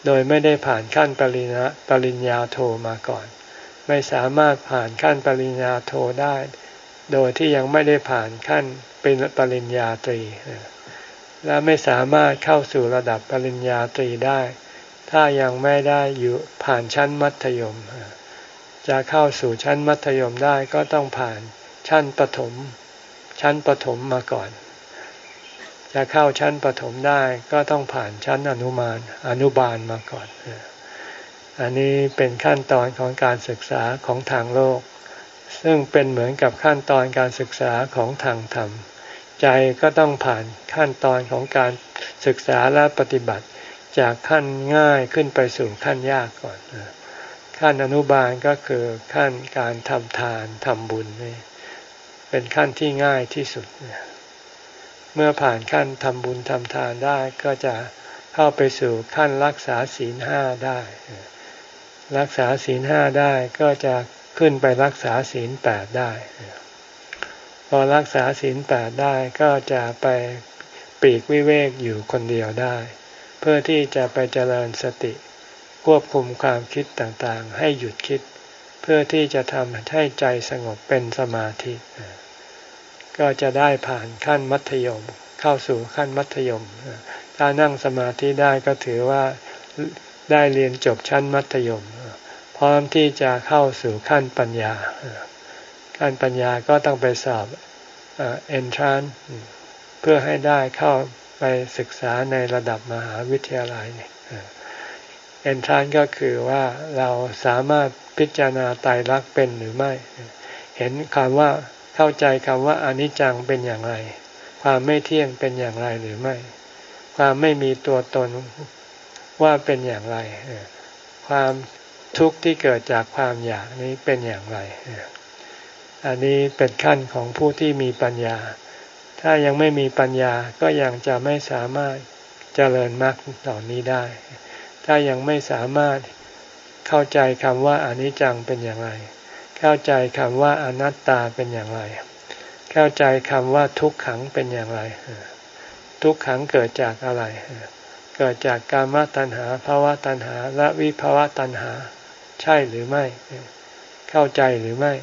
โดยไม่ได้ผ่านขั้นปริญญาปริญญาโทมาก่อน ไม่สามารถผ่านขั้นปริญญาโทได้ โดยที่ยังไม่ได้ผ่านขั้นเป็นปริญญาตรี และไม่สามารถเข้าสู่ระดับปริญญาตรีได้ ถ้ายังไม่ได้อยู่ผ่านชั้นมัธยม จะเข้าสู่ชั้นมัธยมได้ก็ต้องผ่านชั้นปฐมชั้นปฐมมาก่อน จะเข้าชั้นปฐมได้ก็ต้องผ่านชั้นอนุมานอนุบาลมาก่อน อันนี้เป็นขั้นตอนของการศึกษาของทางโลก ซึ่งเป็นเหมือนกับขั้นตอนการศึกษาของทางธรรม ใจก็ต้องผ่านขั้นตอนของการศึกษาและปฏิบัติจากขั้นง่ายขึ้นไปสู่ขั้นยากก่อน ขั้นอนุบาลก็คือขั้นการทำทานทำบุญนี่เป็นขั้นที่ง่ายที่สุดเมื่อผ่านขั้นทำบุญทำทานได้ก็จะเข้าไปสู่ขั้นรักษาศีลห้าได้ รักษาศีลห้าได้ก็จะขึ้นไปรักษาศีลแปดได้ พอรักษาศีลแปดได้ก็จะไปปีกวิเวกอยู่คนเดียวได้ เพื่อที่จะไปเจริญสติ ควบคุมความคิดต่างๆ ให้หยุดคิด เพื่อที่จะทำให้ใจสงบเป็นสมาธิ ก็จะได้ผ่านขั้นมัธยม เข้าสู่ขั้นมัธยม ถ้านั่งสมาธิได้ก็ถือว่าได้เรียนจบชั้นมัธยม พร้อมที่จะเข้าสู่ขั้นปัญญา ขั้นปัญญาก็ต้องไปสอบเอนทรานเพื่อให้ได้เข้าไปศึกษาในระดับมหาวิทยาลัยเอนทรานก็คือว่าเราสามารถพิจารณาตายรักเป็นหรือไม่ เห็นคำว่า เข้าใจคำว่าอนิจจังเป็นอย่างไร ความไม่เที่ยงเป็นอย่างไรหรือไม่ ความไม่มีตัวตนว่าเป็นอย่างไร ความทุกข์ที่เกิดจากความอยากนี้เป็นอย่างไร อันนี้เป็นขั้นของผู้ที่มีปัญญา ถ้ายังไม่มีปัญญาก็ยังจะไม่สามารถเจริญมรรคเหล่านี้ได้ ถ้ายังไม่สามารถเข้าใจคำว่าอนิจจังเป็นอย่างไร เข้าใจคำว่าอนัตตาเป็นอย่างไร เข้าใจคำว่าทุกขังเป็นอย่างไร ทุกขังเกิดจากอะไร เกิดจากกามตัณหาภาวะตัณหา และวิภาวะตัณหา ใช่หรือไม่ เข้าใจหรือไม่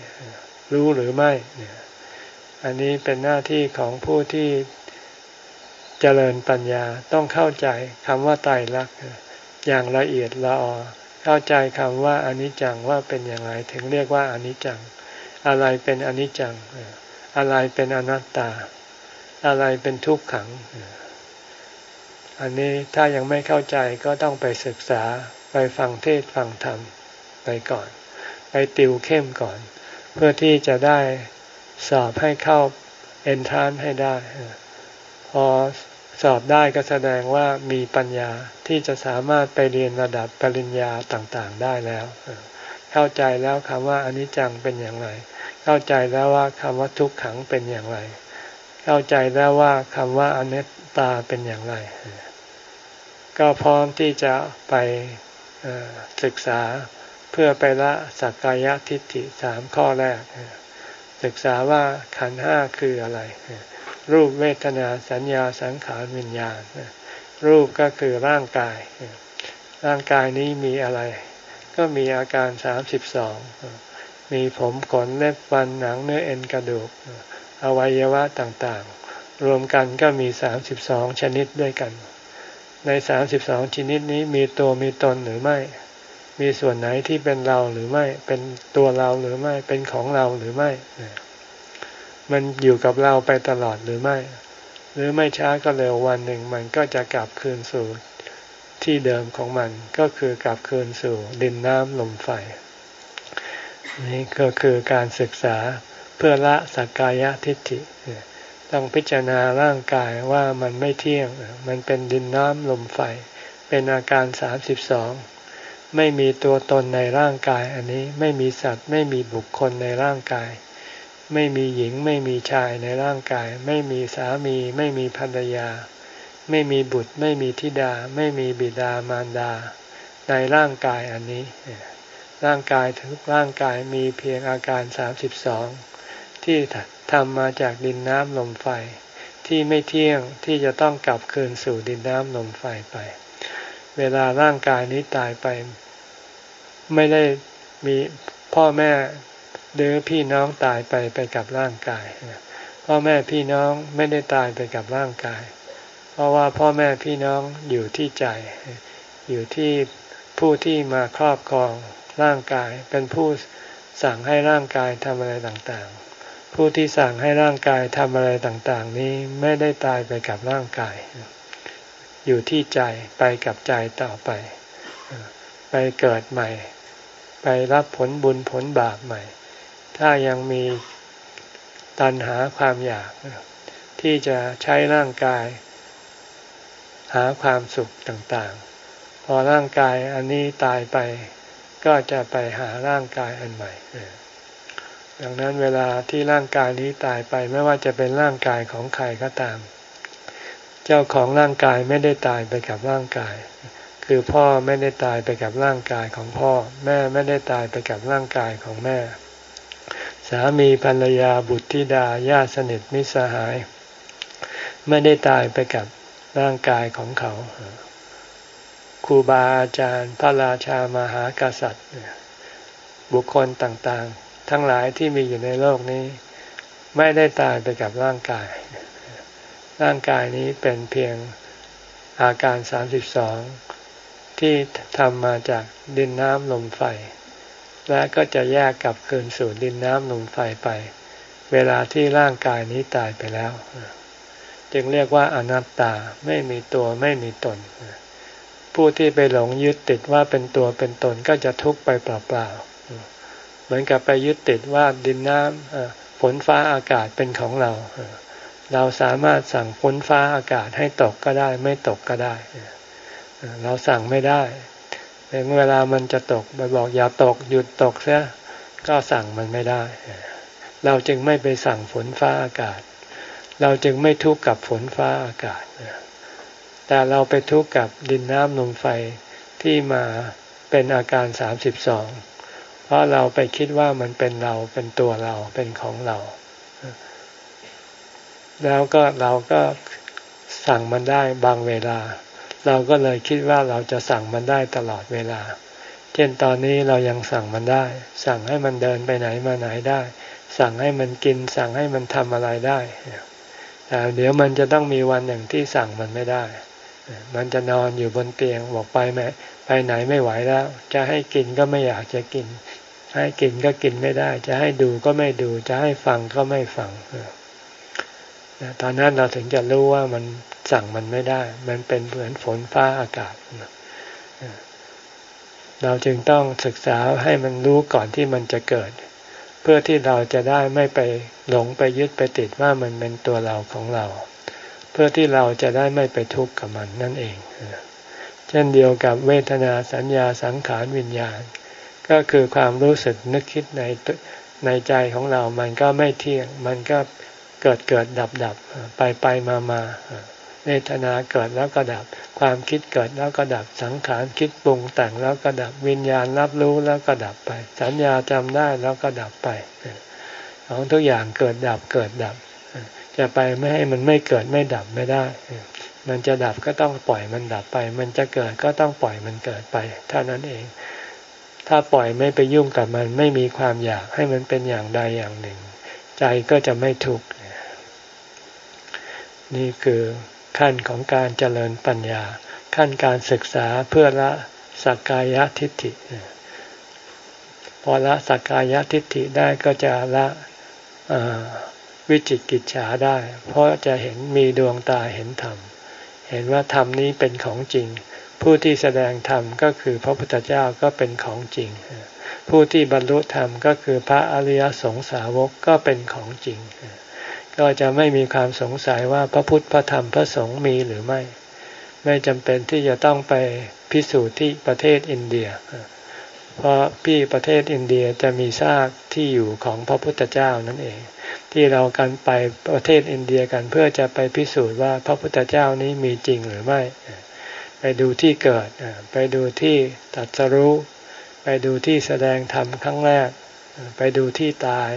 รู้หรือไม่ อันนี้เป็นหน้าที่ของผู้ที่เจริญปัญญาต้องเข้าใจคำว่าไตรลักษณ์อย่างละเอียดละออ เข้าใจคำว่าอนิจจังว่าเป็นอย่างไรถึงเรียกว่าอนิจจัง อะไรเป็นอนิจจัง อะไรเป็นอนัตตา อะไรเป็นทุกขัง อันนี้ถ้ายังไม่เข้าใจก็ต้องไปศึกษาไปฟังเทศฟังธรรมไปก่อน ไปติวเข้มก่อน เพื่อที่จะได้สอบให้เข้าเอนทรานให้ได้ พอ สอบได้ก็แสดงว่ามีปัญญาที่จะสามารถไปเรียนระดับปริญญาต่างๆได้แล้ว เข้าใจแล้วคำว่าอนิจจังเป็นอย่างไร เข้าใจแล้วว่าคำว่าทุกขังเป็นอย่างไร เข้าใจแล้วว่าคำว่าอนัตตาเป็นอย่างไร ก็พร้อมที่จะไปศึกษาเพื่อไปละสักกายทิฏฐิสามข้อแรก ศึกษาว่าขันห้าคืออะไร รูปเวทนาสัญญาสังขารวิญญาณรูปก็คือร่างกาย ร่างกายนี้มีอะไร ก็มีอาการสามสิบสองมีผมขนเล็บฟันหนังเนื้อเอ็นกระดูก อวัยวะต่างๆ รวมกันก็มีสามสิบสองชนิดด้วยกัน ในสามสิบสองชนิดนี้มีตัวมีตนหรือไม่ มีส่วนไหนที่เป็นเราหรือไม่ เป็นตัวเราหรือไม่ เป็นของเราหรือไม่ มันอยู่กับเราไปตลอดหรือไม่ หรือไม่ช้าก็เร็ววันหนึ่งมันก็จะกลับคืนสู่ที่เดิมของมันก็คือกลับคืนสู่ดินน้ำลมไฟนี่ก็คือการศึกษาเพื่อละสักกายทิฏฐิต้องพิจารณาร่างกายว่ามันไม่เที่ยง มันเป็นดินน้ำลมไฟ เป็นอาการสามสิบสองไม่มีตัวตนในร่างกายอันนี้ไม่มีสัตว์ไม่มีบุคคลในร่างกาย ไม่มีหญิงไม่มีชายในร่างกาย ไม่มีสามี ไม่มีภรรยา ไม่มีบุตร ไม่มีธิดา ไม่มีบิดามารดา ในร่างกายอันนี้ ร่างกายทุกร่างกายมีเพียงอาการสามสิบสองที่ทำมาจากดินน้ำลมไฟ ที่ไม่เที่ยงที่จะต้องกลับคืนสู่ดินน้ำลมไฟไป เวลาร่างกายนี้ตายไป ไม่ได้มีพ่อแม่ หรือพี่น้องตายไปไปกับร่างกายพ่อแม่พี่น้องไม่ได้ตายไปกับร่างกาย เพราะว่าพ่อแม่พี่น้องอยู่ที่ใจ อยู่ที่ผู้ที่มาครอบครองร่างกาย เป็นผู้สั่งให้ร่างกายทำอะไรต่างๆ ผู้ที่สั่งให้ร่างกายทำอะไรต่างๆ นี้ไม่ได้ตายไปกับร่างกาย อยู่ที่ใจไปกับใจต่อไป ไปเกิดใหม่ ไปรับผลบุญผลบาปใหม่ ถ้ายังมีตัณหาความอยาก ที่จะใช้ร่างกาย หาความสุขต่างๆ พอร่างกายอันนี้ตายไป ก็จะไปหาร่างกายอันใหม่ดังนั้นเวลาที่ร่างกายนี้ตายไปไม่ว่าจะเป็นร่างกายของใครก็ตาม เจ้าของร่างกายไม่ได้ตายไปกับร่างกาย คือพ่อไม่ได้ตายไปกับร่างกายของพ่อ แม่ไม่ได้ตายไปกับร่างกายของแม่ สามีภรรยาบุตรธิดาญาติสนิทมิสหาย ไม่ได้ตายไปกับร่างกายของเขาครูบาอาจารย์พระราชามหากษัตริย์ บุคคลต่างๆ ทั้งหลายที่มีอยู่ในโลกนี้ ไม่ได้ตายไปกับร่างกาย ร่างกายนี้เป็นเพียงอาการสามสิบสองที่ทำมาจากดินน้ำลมไฟ และก็จะแยกกลับคืนสู่ดินน้ำลมไฟไป เวลาที่ร่างกายนี้ตายไปแล้ว จึงเรียกว่าอนัตตาไม่มีตัวไม่มีตน ผู้ที่ไปหลงยึดติดว่าเป็นตัวเป็นตนก็จะทุกข์ไปเปล่าๆเหมือนกับไปยึดติดว่าดินน้ำฝนฟ้าอากาศเป็นของเรา เราสามารถสั่งฝนฟ้าอากาศให้ตกก็ได้ ไม่ตกก็ได้ เราสั่งไม่ได้ แต่เวลามันจะตกไปบอกอย่าตกหยุดตกเสียก็สั่งมันไม่ได้ เราจึงไม่ไปสั่งฝนฟ้าอากาศ เราจึงไม่ทุกข์กับฝนฟ้าอากาศ แต่เราไปทุกข์กับดินน้ำลมไฟที่มาเป็นอาการสามสิบสองเพราะเราไปคิดว่ามันเป็นเราเป็นตัวเราเป็นของเรา แล้วก็เราก็สั่งมันได้บางเวลา เราก็เลยคิดว่าเราจะสั่งมันได้ตลอดเวลา เช่นตอนนี้เรายังสั่งมันได้ สั่งให้มันเดินไปไหนมาไหนได้ สั่งให้มันกิน สั่งให้มันทำอะไรได้แต่เดี๋ยวมันจะต้องมีวันหนึ่งที่สั่งมันไม่ได้ มันจะนอนอยู่บนเตียงบอกไปไหมไปไหนไม่ไหวแล้ว จะให้กินก็ไม่อยากจะกิน ให้กินก็กินไม่ได้ จะให้ดูก็ไม่ดู จะให้ฟังก็ไม่ฟัง ตอนนั้นเราถึงจะรู้ว่ามันสั่งมันไม่ได้ มันเป็นเหมือนฝนฟ้าอากาศ เราจึงต้องศึกษาให้มันรู้ก่อนที่มันจะเกิด เพื่อที่เราจะได้ไม่ไปหลงไปยึดไปติดว่ามันเป็นตัวเราของเรา เพื่อที่เราจะได้ไม่ไปทุกข์กับมันนั่นเอง เช่นเดียวกับเวทนาสัญญาสังขารวิญญาณ ก็คือความรู้สึกนึกคิดในในใจของเรา มันก็ไม่เที่ยง มันก็เเกิดเกิดดับดับไปไปมามาเวทนาเกิดแล้วก็ดับ ความคิดเกิดแล้วก็ดับสังขารคิดปรุงแต่งแล้วก็ดับวิญญาณรับรู้แล้วก็ดับไป สัญญาจำได้แล้วก็ดับไปของทุกอย่างเกิดดับเกิดดับ จะไปไม่ให้มันไม่เกิดไม่ดับไม่ได้ มันจะดับก็ต้องปล่อยมันดับไป มันจะเกิดก็ต้องปล่อยมันเกิดไปเท่านั้นเอง ถ้าปล่อยไม่ไปยุ่งกับมันไม่มีความอยากให้มันเป็นอย่างใดอย่างหนึ่ง ใจก็จะไม่ทุกข์ นี่คือขั้นของการเจริญปัญญา ขั้นการศึกษาเพื่อละสักกายทิฏฐิ พอละสักกายทิฏฐิได้ก็จะละวิจิตกิจฉาได้ เพราะจะเห็นมีดวงตาเห็นธรรม เห็นว่าธรรมนี้เป็นของจริง ผู้ที่แสดงธรรมก็คือพระพุทธเจ้าก็เป็นของจริง ผู้ที่บรรลุธรรมก็คือพระอริยสงสาวกก็เป็นของจริง ก็จะไม่มีความสงสัยว่าพระพุทธพระธรรมพระสงฆ์มีหรือไม่ ไม่จำเป็นที่จะต้องไปพิสูจน์ที่ประเทศอินเดีย เพราะพี่ประเทศอินเดียจะมีซากที่อยู่ของพระพุทธเจ้านั่นเอง ที่เรากันไปประเทศอินเดียกันเพื่อจะไปพิสูจน์ว่าพระพุทธเจ้านี้มีจริงหรือไม่ ไปดูที่เกิด ไปดูที่ตัดสรู้ ไปดูที่แสดงธรรมครั้งแรก ไปดูที่ตาย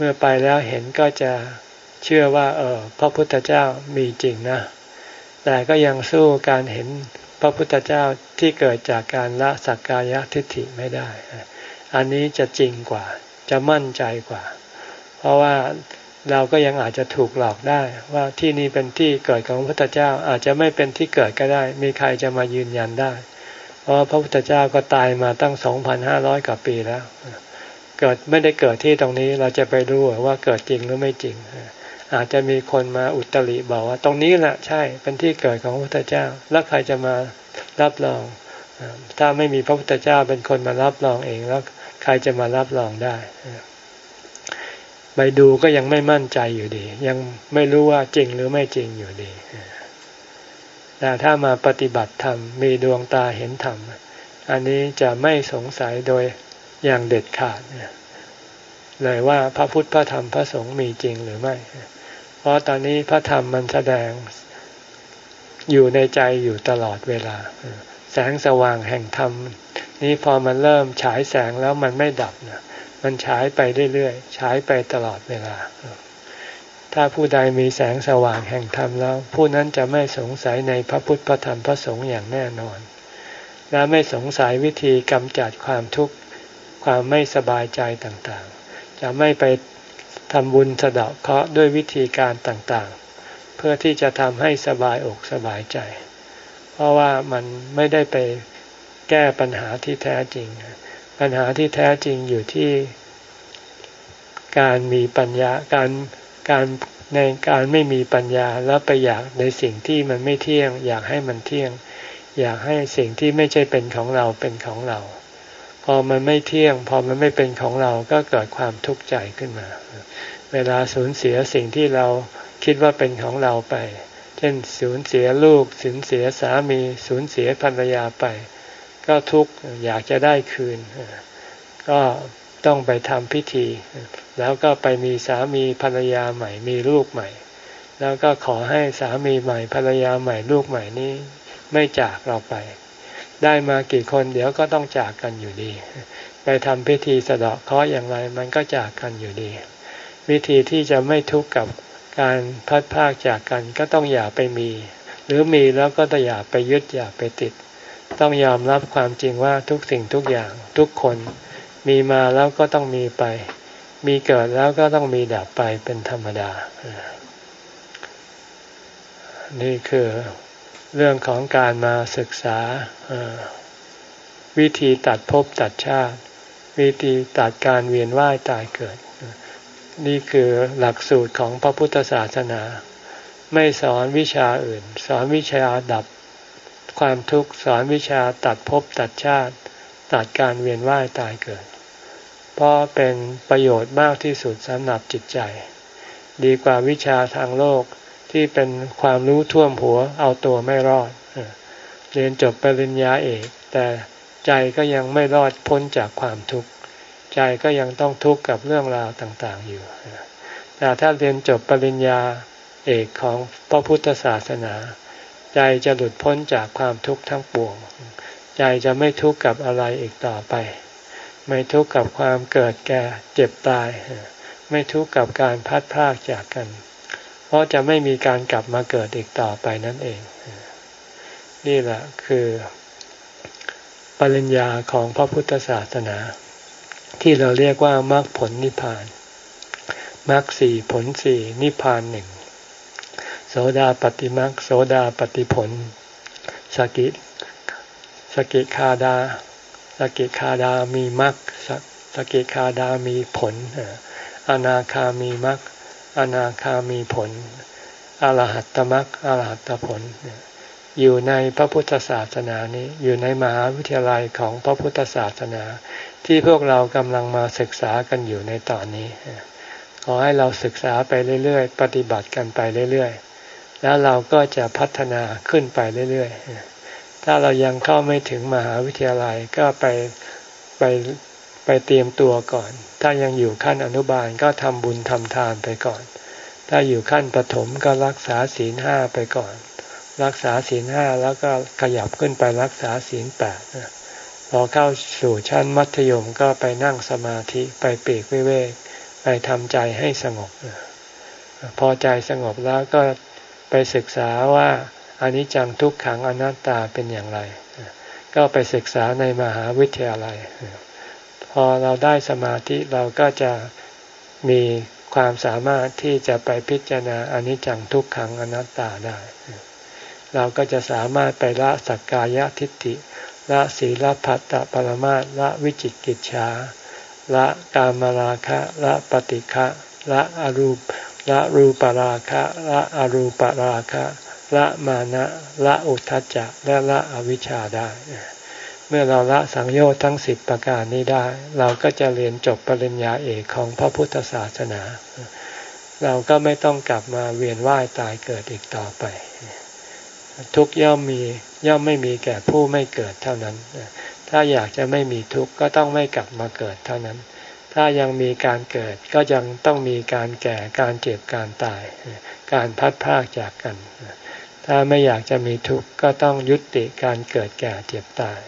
เมื่อไปแล้วเห็นก็จะเชื่อว่า เออ พระพุทธเจ้ามีจริงนะ แต่ก็ยังสู้การเห็นพระพุทธเจ้าที่เกิดจากการละสักกายทิฏฐิไม่ได้ อันนี้จะจริงกว่า จะมั่นใจกว่า เพราะว่าเราก็ยังอาจจะถูกหลอกได้ ว่าที่นี่เป็นที่เกิดของพระพุทธเจ้าอาจจะไม่เป็นที่เกิดก็ได้ มีใครจะมายืนยันได้ เพราะพระพุทธเจ้าก็ตายมาตั้งสองพันห้าร้อยกว่าปีแล้ว เกิดไม่ได้เกิดที่ตรงนี้เราจะไปรู้ว่าเกิดจริงหรือไม่จริง อาจจะมีคนมาอุตริบอกว่า ตรงนี้แหละใช่เป็นที่เกิดของพระพุทธเจ้า แล้วใครจะมารับรองถ้าไม่มีพระพุทธเจ้าเป็นคนมารับรองเองแล้วใครจะมารับรองได้ไปดูก็ยังไม่มั่นใจอยู่ดี ยังไม่รู้ว่าจริงหรือไม่จริงอยู่ดีแต่ถ้ามาปฏิบัติธรรมมีดวงตาเห็นธรรม อันนี้จะไม่สงสัยโดย อย่างเด็ดขาดเลยว่าพระพุทธพระธรรมพระสงฆ์มีจริงหรือไม่ เพราะตอนนี้พระธรรมมันแสดงอยู่ในใจอยู่ตลอดเวลา แสงสว่างแห่งธรรม นี้พอมันเริ่มฉายแสงแล้วมันไม่ดับนะมันฉายไปเรื่อยๆฉายไปตลอดเวลา ถ้าผู้ใดมีแสงสว่างแห่งธรรมแล้ว ผู้นั้นจะไม่สงสัยในพระพุทธพระธรรมพระสงฆ์อย่างแน่นอน และไม่สงสัยวิธีกำจัดความทุกข์ ความไม่สบายใจต่างๆ จะไม่ไปทำบุญสะเดาะเคราะห์ด้วยวิธีการต่างๆ เพื่อที่จะทำให้สบายอกสบายใจ เพราะว่ามันไม่ได้ไปแก้ปัญหาที่แท้จริง ปัญหาที่แท้จริงอยู่ที่การมีปัญญาการการในการไม่มีปัญญาแล้วไปอยากในสิ่งที่มันไม่เที่ยง อยากให้มันเที่ยง อยากให้สิ่งที่ไม่ใช่เป็นของเราเป็นของเรา อมันไม่เที่ยง พอมันไม่เป็นของเราก็เกิดความทุกข์ใจขึ้นมา เวลาสูญเสียสิ่งที่เราคิดว่าเป็นของเราไป เช่นสูญเสียลูก สูญเสียสามี สูญเสียภรรยาไป ก็ทุกข์อยากจะได้คืน ก็ต้องไปทำพิธี แล้วก็ไปมีสามีภรรยาใหม่ มีลูกใหม่ แล้วก็ขอให้สามีใหม่ภรรยาใหม่ลูกใหม่นี้ไม่จากเราไป ได้มากี่คนเดี๋ยวก็ต้องจากกันอยู่ดี ไปทำพิธีสะเดาะเคราะห์อย่างไรมันก็จากกันอยู่ดี วิธีที่จะไม่ทุกข์กับการพัดพากจากกันก็ต้องอย่าไปมี หรือมีแล้วก็ต้องอย่าไปยึดอย่าไปติด ต้องยอมรับความจริงว่าทุกสิ่งทุกอย่างทุกคน มีมาแล้วก็ต้องมีไป มีเกิดแล้วก็ต้องมีดับไปเป็นธรรมดา นี่คือ เรื่องของการมาศึกษาวิธีตัดภพตัดชาติ วิธีตัดการเวียนว่ายตายเกิด นี่คือหลักสูตรของพระพุทธศาสนา ไม่สอนวิชาอื่น สอนวิชาดับความทุกข์สอนวิชาตัดภพตัดชาติ ตัดการเวียนว่ายตายเกิด เพราะเป็นประโยชน์มากที่สุดสำหรับจิตใจ ดีกว่าวิชาทางโลก ที่เป็นความรู้ท่วมหัวเอาตัวไม่รอดเรียนจบปริญญาเอก แต่ใจก็ยังไม่รอดพ้นจากความทุกข์ใจก็ยังต้องทุกข์กับเรื่องราวต่างๆอยู่แต่ถ้าเรียนจบปริญญาเอกของพระพุทธศาสนา ใจจะหลุดพ้นจากความทุกข์ทั้งปวง ใจจะไม่ทุกข์กับอะไรอีกต่อไป ไม่ทุกข์กับความเกิดแก่เจ็บตาย ไม่ทุกข์กับการพัดพากจากกัน เพราะจะไม่มีการกลับมาเกิดอีกต่อไปนั่นเอง นี่แหละคือ ปริญญาของพระพุทธศาสนา ที่เราเรียกว่ามรรคผลนิพพานมรรคสี่ผลสี่นิพพานหนึ่งโสดาปัตติมรรคโสดาปัตติผลสกิสกิทาคาสกิทาคามีมรรคสกิทาคามีผลอนาคามีมรรค อนาคามีผลอรหัตตมรรคอรหัตตผล อยู่ในพระพุทธศาสนานี้อยู่ในมหาวิทยาลัยของพระพุทธศาสนา ที่พวกเรากำลังมาศึกษากันอยู่ในตอนนี้ ขอให้เราศึกษาไปเรื่อยๆ ปฏิบัติกันไปเรื่อยๆ แล้วเราก็จะพัฒนาขึ้นไปเรื่อยๆ ถ้าเรายังเข้าไม่ถึงมหาวิทยาลัยก็ไปไป ไปเตรียมตัวก่อน ถ้ายังอยู่ขั้นอนุบาลก็ทำบุญทำทานไปก่อน ถ้าอยู่ขั้นปฐมก็รักษาศีลห้าไปก่อน รักษาศีลห้าแล้วก็ขยับขึ้นไปรักษาศีลแปดพอเข้าสู่ชั้นมัธยมก็ไปนั่งสมาธิไปปีกวิเวกไปทำใจให้สงบ พอใจสงบแล้วก็ไปศึกษาว่าอนิจจังทุกขังอนัตตาเป็นอย่างไร ก็ไปศึกษาในมหาวิทยาลัย พอเราได้สมาธิเราก็จะมีความสามารถที่จะไปพิจารณาอนิจจังทุกขังอนัตตาได้ เราก็จะสามารถไปละสักกายทิฏฐิ ละศีลพัตตปรมาตละวิจิกิจฉาละกามราคะละปฏิฆะละอรูปละรูปราคะละอรูปราคะ ละมานะ ละอุทธัจจะและละอวิชชาได้ เมื่อเราละสังโยชน์ทั้งสิบประการนี้ได้ เราก็จะเรียนจบปริญญาเอกของพระพุทธศาสนา เราก็ไม่ต้องกลับมาเวียนว่ายตายเกิดอีกต่อไป ทุกย่อมมีย่อมไม่มีแก่ผู้ไม่เกิดเท่านั้น ถ้าอยากจะไม่มีทุกข์ก็ต้องไม่กลับมาเกิดเท่านั้น ถ้ายังมีการเกิดก็ยังต้องมีการแก่การเจ็บการตาย การพัดพากจากกัน ถ้าไม่อยากจะมีทุกข์ก็ต้องยุติการเกิดแก่เจ็บตาย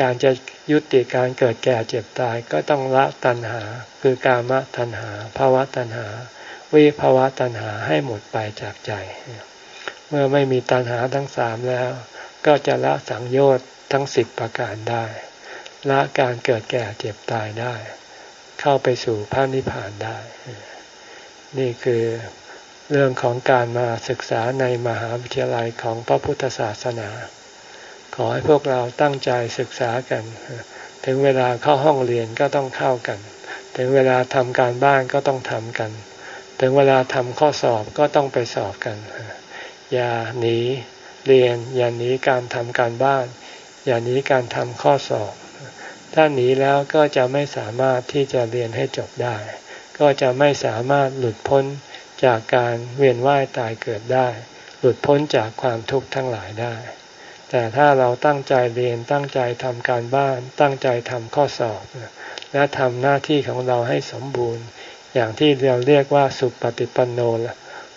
การจะยุติการเกิดแก่เจ็บตายก็ต้องละตัณหา คือกามตัณหาภาวะตัณหา วิภาวะตัณหาให้หมดไปจากใจ เมื่อไม่มีตัณหาทั้งสามแล้ว ก็จะละสังโยชน์ทั้งสิบประการได้ ละการเกิดแก่เจ็บตายได้ เข้าไปสู่พระนิพพานได้ นี่คือเรื่องของการมาศึกษาในมหาวิทยาลัยของพระพุทธศาสนา ขอให้พวกเราตั้งใจศึกษากัน ถึงเวลาเข้าห้องเรียนก็ต้องเข้ากัน ถึงเวลาทำการบ้านก็ต้องทำกัน ถึงเวลาทำข้อสอบก็ต้องไปสอบกัน อย่าหนีเรียน อย่าหนีการทำการบ้าน อย่าหนีการทำข้อสอบ ถ้าหนีแล้วก็จะไม่สามารถที่จะเรียนให้จบได้ ก็จะไม่สามารถหลุดพ้นจากการเวียนว่ายตายเกิดได้ หลุดพ้นจากความทุกข์ทั้งหลายได้ แต่ถ้าเราตั้งใจเรียนตั้งใจทำการบ้าน ตั้งใจทำข้อสอบ และทำหน้าที่ของเราให้สมบูรณ์ อย่างที่เราเรียกว่าสุปฏิปันโน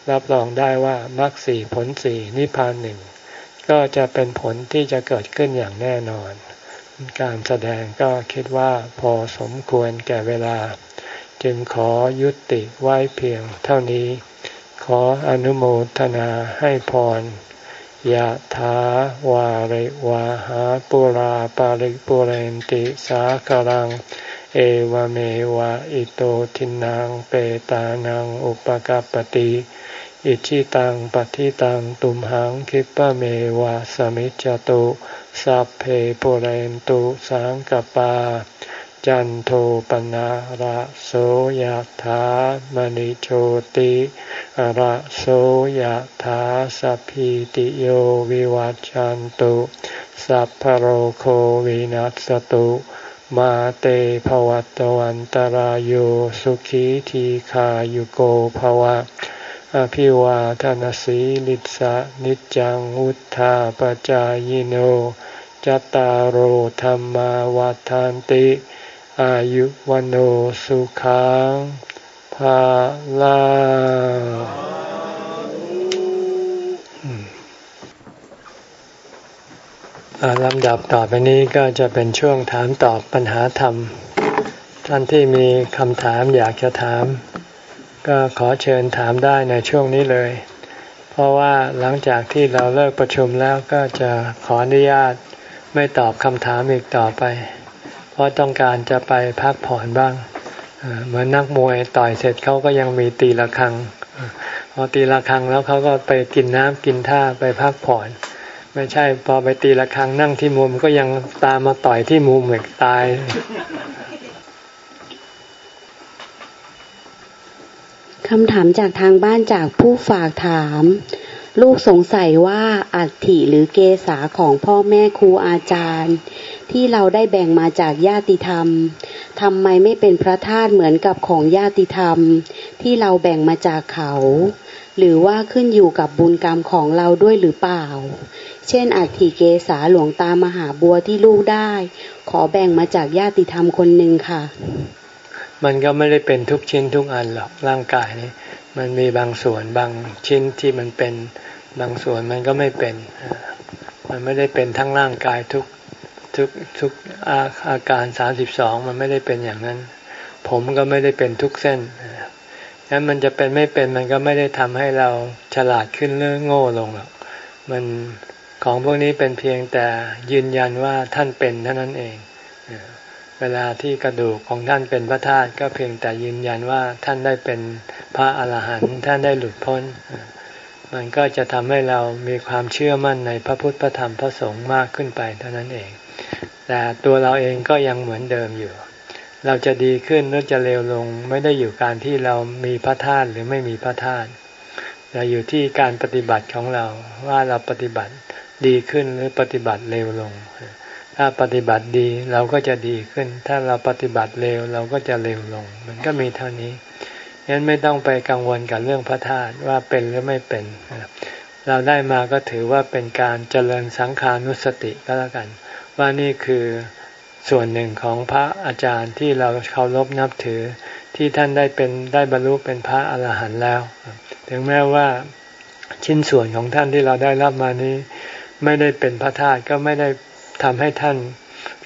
รับรองได้ว่ามรรคสี่ผลสี่นิพพานหนึ่งก็จะเป็นผลที่จะเกิดขึ้นอย่างแน่นอน การแสดงก็คิดว่าพอสมควรแก่เวลา จึงขอยุติไว้เพียงเท่านี้ ขออนุโมทนาให้พร ยะถาวาริวาหาปุราปาริปุเรนติสาคลัง เอวเมวะอิโตทินังเปตานังอุปกปติอิชิตังปฏิตังตุมหังคิปะเมวะสมิจจตุสัพเพปุเรนตุสังกปา จันโทปนะระโสยถามณิโชติระโสยถาสัพพิติโยวิวัจจันตุ สัพพโรโควินัสตุ มาเตภวัตวันตารโยสุขีทีขายุโกภวะ อภิวาทานสีลิสะนิจังวุธาปจายโน จตารโธรรมวาทานติ อายุวันโอสุขังภาลาลำดับต่อไปนี้ก็จะเป็นช่วงถามตอบปัญหาธรรม ท่านที่มีคำถามอยากจะถาม ก็ขอเชิญถามได้ในช่วงนี้เลย เพราะว่าหลังจากที่เราเลิกประชุมแล้วก็จะขออนุญาตไม่ตอบคำถามอีกต่อไป เพราะต้องการจะไปพักผ่อนบ้างเหมือนนักมวยต่อยเสร็จเขาก็ยังมีตีละครังพอตีละครังแล้วเขาก็ไปกินน้ำกินท่าไปพักผ่อน ไม่ใช่พอไปตีละครังนั่งที่มุมก็ยังตามมาต่อยที่มุมเหมือนตายคำถามจากทางบ้านจากผู้ฝากถาม ลูกสงสัยว่าอัฐิหรือเกษาของพ่อแม่ครูอาจารย์ ที่เราได้แบ่งมาจากญาติธรรมทำไมไม่เป็นพระธาตุเหมือนกับของญาติธรรม ที่เราแบ่งมาจากเขา หรือว่าขึ้นอยู่กับบุญกรรมของเราด้วยหรือเปล่า เช่นอัฐิเกษาหลวงตามหาบัวที่ลูกได้ ขอแบ่งมาจากญาติธรรมคนหนึ่งค่ะ มันก็ไม่ได้เป็นทุกชิ้นทุกอันหรอกร่างกายนี่มันมีบางส่วนบางชิ้นที่มันเป็น บางส่วนมันก็ไม่เป็น มันไม่ได้เป็นทั้งร่างกายทุกทุกทุกอาอาการสามสิบสองมันไม่ได้เป็นอย่างนั้น ผมก็ไม่ได้เป็นทุกเส้นงั้นมันจะเป็นไม่เป็นมันก็ไม่ได้ทำให้เราฉลาดขึ้นหรือโง่ลงหรอกมันของพวกนี้เป็นเพียงแต่ยืนยันว่าท่านเป็นเท่านั้นเอง เวลาที่กระดูกของท่านเป็นพระธาตุก็เพียงแต่ยืนยันว่าท่านได้เป็นพระอาหารหันต์ท่านได้หลุดพ้น มันก็จะทำให้เรามีความเชื่อมั่นในพระพุทธพระธรรมพระสงฆ์มากขึ้นไปเท่านั้นเอง แต่ตัวเราเองก็ยังเหมือนเดิมอยู่ เราจะดีขึ้นหรือจะเลวลงไม่ได้อยู่การที่เรามีพระธาตุหรือไม่มีพระธาตุแต่อยู่ที่การปฏิบัติของเราว่าเราปฏิบัติดีขึ้นหรือปฏิบัติเลวลง ถ้าปฏิบัติดีเราก็จะดีขึ้น ถ้าเราปฏิบัติเลวเราก็จะเลวลง มันก็มีเท่านี้ งั้นไม่ต้องไปกังวลกับเรื่องพระธาตุว่าเป็นหรือไม่เป็น เราได้มาก็ถือว่าเป็นการเจริญสังขานุสติก็แล้วกัน ว่านี่คือส่วนหนึ่งของพระอาจารย์ที่เราเคารพนับถือที่ท่านได้เป็นได้บรรลุเป็นพระอรหันต์แล้ว ถึงแม้ว่าชิ้นส่วนของท่านที่เราได้รับมานี้ ไม่ได้เป็นพระธาตุก็ไม่ได้ทำให้ท่าน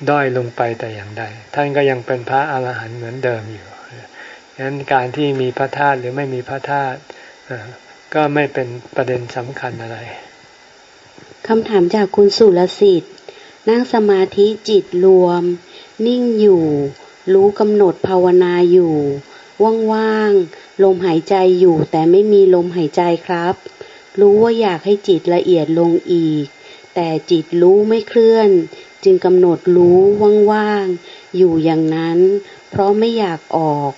ด้อยลงไปแต่อย่างใด ท่านก็ยังเป็นพระอาหารหันต์เหมือนเดิมอยู่ ฉะนั้นการที่มีพระธาตุหรือไม่มีพระธาตุก็ไม่เป็นประเด็นสำคัญอะไรคำถามจากคุณสุรสิทธิ์ นั่งสมาธิจิตรวม นิ่งอยู่ รู้กำหนดภาวนาอยู่ ว่างๆลมหายใจอยู่ แต่ไม่มีลมหายใจครับ รู้ว่าอยากให้จิตละเอียดลงอีก แต่จิตรู้ไม่เคลื่อน จึงกำหนดรู้ว่างๆอยู่อย่างนั้น เพราะไม่อยากออก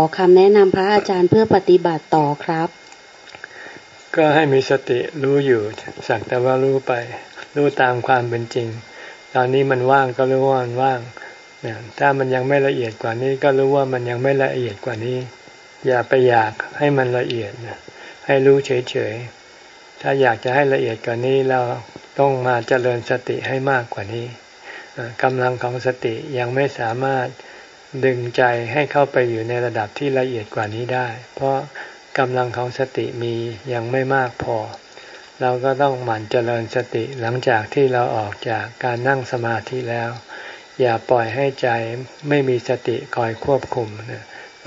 อคำแนะนำพระอาจารย์เพื่อปฏิบัติต่อครับ ก็ให้มีสติรู้อยู่สักแต่ว่ารู้ไป รู้ตามความเป็นจริง ตอนนี้มันว่างก็รู้ว่ามันว่างถ้ามันยังไม่ละเอียดกว่านี้ก็รู้ว่ามันยังไม่ละเอียดกว่านี้ อย่าไปอยากให้มันละเอียดให้รู้เฉยๆถ้าอยากจะให้ละเอียดกว่านี้เราต้องมาเจริญสติให้มากกว่านี้กำลังของสติยังไม่สามารถ ดึงใจให้เข้าไปอยู่ในระดับที่ละเอียดกว่านี้ได้ เพราะกำลังของสติมียังไม่มากพอ เราก็ต้องหมั่นเจริญสติหลังจากที่เราออกจากการนั่งสมาธิแล้ว อย่าปล่อยให้ใจไม่มีสติคอยควบคุม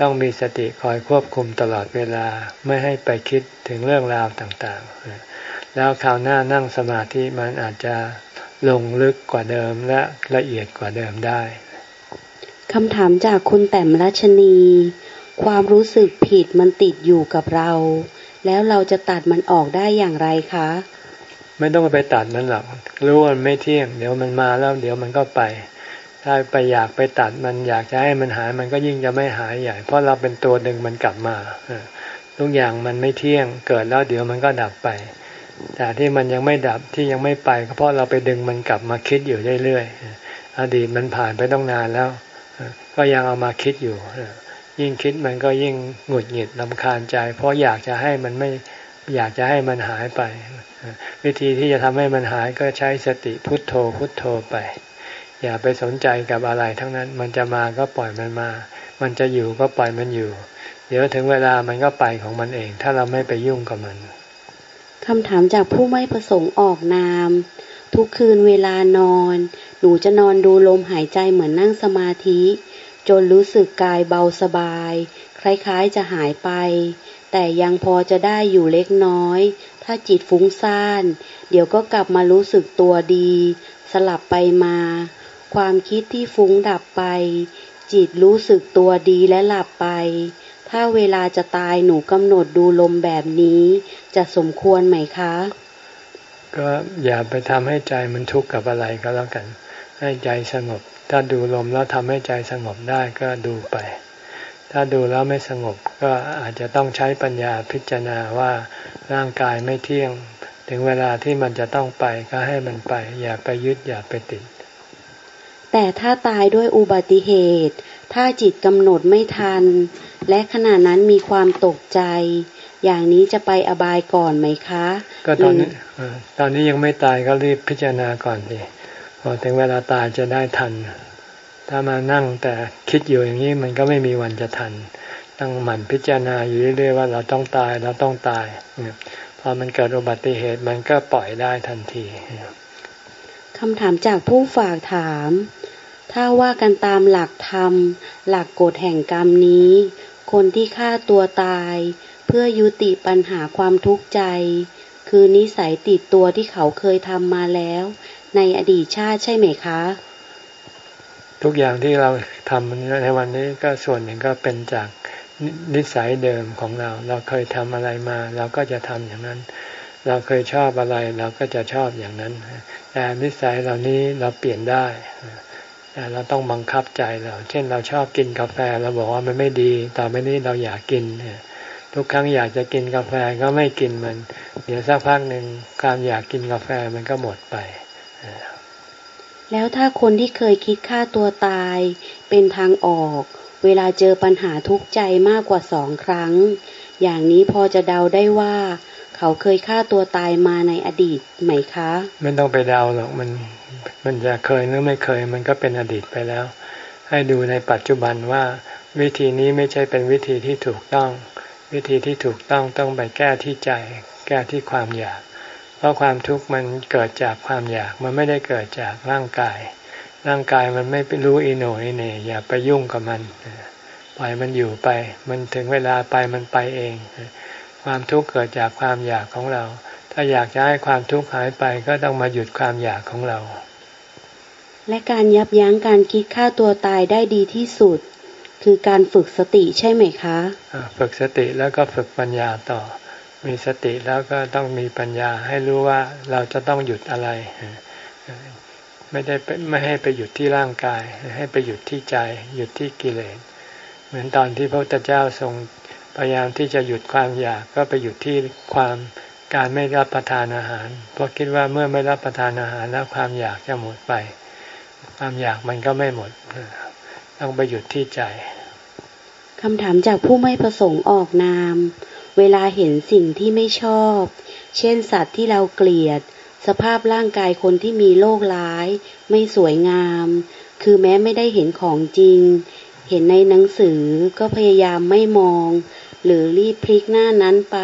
ต้องมีสติคอยควบคุมตลอดเวลาไม่ให้ไปคิดถึงเรื่องราวต่างๆ แล้วคราวหน้านั่งสมาธิมันอาจจะลงลึกกว่าเดิมและละเอียดกว่าเดิมได้ คำถามจากคุณแต้มรัชนี ความรู้สึกผิดมันติดอยู่กับเรา แล้วเราจะตัดมันออกได้อย่างไรคะ ไม่ต้องไปตัดมันหรอกรู้ว่ามันไม่เที่ยง เดี๋ยวมันมาแล้ว เดี๋ยวมันก็ไป ถ้าไปอยากไปตัดมันอยากจะให้มันหายมันก็ยิ่งจะไม่หายใหญ่ เพราะเราเป็นตัวดึงมันกลับมาทุกอย่างมันไม่เที่ยงเกิดแล้วเดี๋ยวมันก็ดับไป แต่ที่มันยังไม่ดับที่ยังไม่ไปก็เพราะเราไปดึงมันกลับมาคิดอยู่เรื่อยๆอดีตมันผ่านไปต้องนานแล้ว ก็ยังเอามาคิดอยู่ ยิ่งคิดมันก็ยิ่งหงุดหงิดลำคาญใจ เพราะอยากจะให้มันไม่อยากจะให้มันหายไป วิธีที่จะทำให้มันหายก็ใช้สติพุทโธพุทโธไป อย่าไปสนใจกับอะไรทั้งนั้น มันจะมาก็ปล่อยมันมา มันจะอยู่ก็ปล่อยมันอยู่ เดี๋ยวถึงเวลามันก็ไปของมันเอง ถ้าเราไม่ไปยุ่งกับมันคำถามจากผู้ไม่ประสงค์ออกนาม ทุกคืนเวลานอน หนูจะนอนดูลมหายใจเหมือนนั่งสมาธิ จนรู้สึกกายเบาสบาย คล้ายๆจะหายไป แต่ยังพอจะได้อยู่เล็กน้อย ถ้าจิตฟุ้งซ่าน เดี๋ยวก็กลับมารู้สึกตัวดี สลับไปมา ความคิดที่ฟุ้งดับไป จิตรู้สึกตัวดีและหลับไป ถ้าเวลาจะตายหนูกำหนดดูลมแบบนี้ จะสมควรไหมคะ ก็อย่าไปทำให้ใจมันทุกข์กับอะไรก็แล้วกัน ให้ใจสงบ ถ้าดูลมแล้วทำให้ใจสงบได้ก็ดูไป ถ้าดูแล้วไม่สงบก็อาจจะต้องใช้ปัญญาพิจารณาว่าร่างกายไม่เที่ยง ถึงเวลาที่มันจะต้องไปก็ให้มันไป อย่าไปยึดอย่าไปติด แต่ถ้าตายด้วยอุบัติเหตุ ถ้าจิตกำหนดไม่ทัน และขณะนั้นมีความตกใจอย่างนี้จะไปอบายก่อนไหมคะ ก็ตอนนี้ตอนนี้ยังไม่ตายก็รีบพิจารณาก่อนสิ พอถึงเวลาตายจะได้ทัน ถ้ามานั่งแต่คิดอยู่อย่างนี้มันก็ไม่มีวันจะทัน ต้องหมั่นพิจารณาอยู่เรื่อยๆว่าเราต้องตายเราต้องตายพอมันเกิดอุบัติเหตุมันก็ปล่อยได้ทันทีคำถามจากผู้ฝากถาม ถ้าว่ากันตามหลักธรรม หลักกฎแห่งกรรมนี้ คนที่ฆ่าตัวตาย เพื่อยุติปัญหาความทุกข์ใจ คือนิสัยติดตัวที่เขาเคยทำมาแล้ว ในอดีตชาติใช่ไหมคะ ทุกอย่างที่เราทำในวันนี้ก็ส่วนหนึ่งก็เป็นจากนิสัยเดิมของเรา เราเคยทำอะไรมา เราก็จะทำอย่างนั้น เราเคยชอบอะไร เราก็จะชอบอย่างนั้น แต่นิสัยเหล่านี้เราเปลี่ยนได้แต่เราต้องบังคับใจเรา เช่นเราชอบกินกาแฟเราบอกว่ามันไม่ดี ต่อไปนี้เราอยากกิน ทุกครั้งอยากจะกินกาแฟก็ไม่กินมัน เดี๋ยวสักพักหนึ่งการอยากกินกาแฟมันก็หมดไป แล้วถ้าคนที่เคยคิดฆ่าตัวตาย เป็นทางออก เวลาเจอปัญหาทุกข์ใจมากกว่าสองครั้ง อย่างนี้พอจะเดาได้ว่า เขาเคยฆ่าตัวตายมาในอดีตไหมคะ ไม่ต้องไปเดาหรอกมัน มันจะเคยหรือไม่เคย มันก็เป็นอดีตไปแล้ว ให้ดูในปัจจุบันว่า วิธีนี้ไม่ใช่เป็นวิธีที่ถูกต้อง วิธีที่ถูกต้องต้องไปแก้ที่ใจ แก้ที่ความอยาก เพราะความทุกข์มันเกิดจากความอยาก มันไม่ได้เกิดจากร่างกาย ร่างกายมันไม่รู้อิโนอิเนอย่าไปยุ่งกับมันปล่อยมันอยู่ไป มันถึงเวลาไปมันไปเอง ความทุกข์เกิดจากความอยากของเรา ถ้าอยากจะให้ความทุกข์หายไปก็ต้องมาหยุดความอยากของเรา และการยับยั้งการคิดฆ่าตัวตายได้ดีที่สุด คือการฝึกสติใช่ไหมคะ ฝึกสติแล้วก็ฝึกปัญญาต่อ มีสติแล้วก็ต้องมีปัญญาให้รู้ว่าเราจะต้องหยุดอะไร ไม่ได้ไม่ให้ไปหยุดที่ร่างกาย ให้ไปหยุดที่ใจ หยุดที่กิเลส เหมือนตอนที่พระพุทธเจ้าทรงพยายามที่จะหยุดความอยากก็ไปหยุดที่ความการไม่รับประทานอาหาร เพราะคิดว่าเมื่อไม่รับประทานอาหารแล้วความอยากจะหมดไป ความอยากมันก็ไม่หมด ต้องไปหยุดที่ใจคำถามจากผู้ไม่ประสงค์ออกนาม เวลาเห็นสิ่งที่ไม่ชอบ เช่นสัตว์ที่เราเกลียด สภาพร่างกายคนที่มีโรคร้าย ไม่สวยงาม คือแม้ไม่ได้เห็นของจริง เห็นในหนังสือก็พยายามไม่มอง หรือรีบพลิกหน้านั้นไป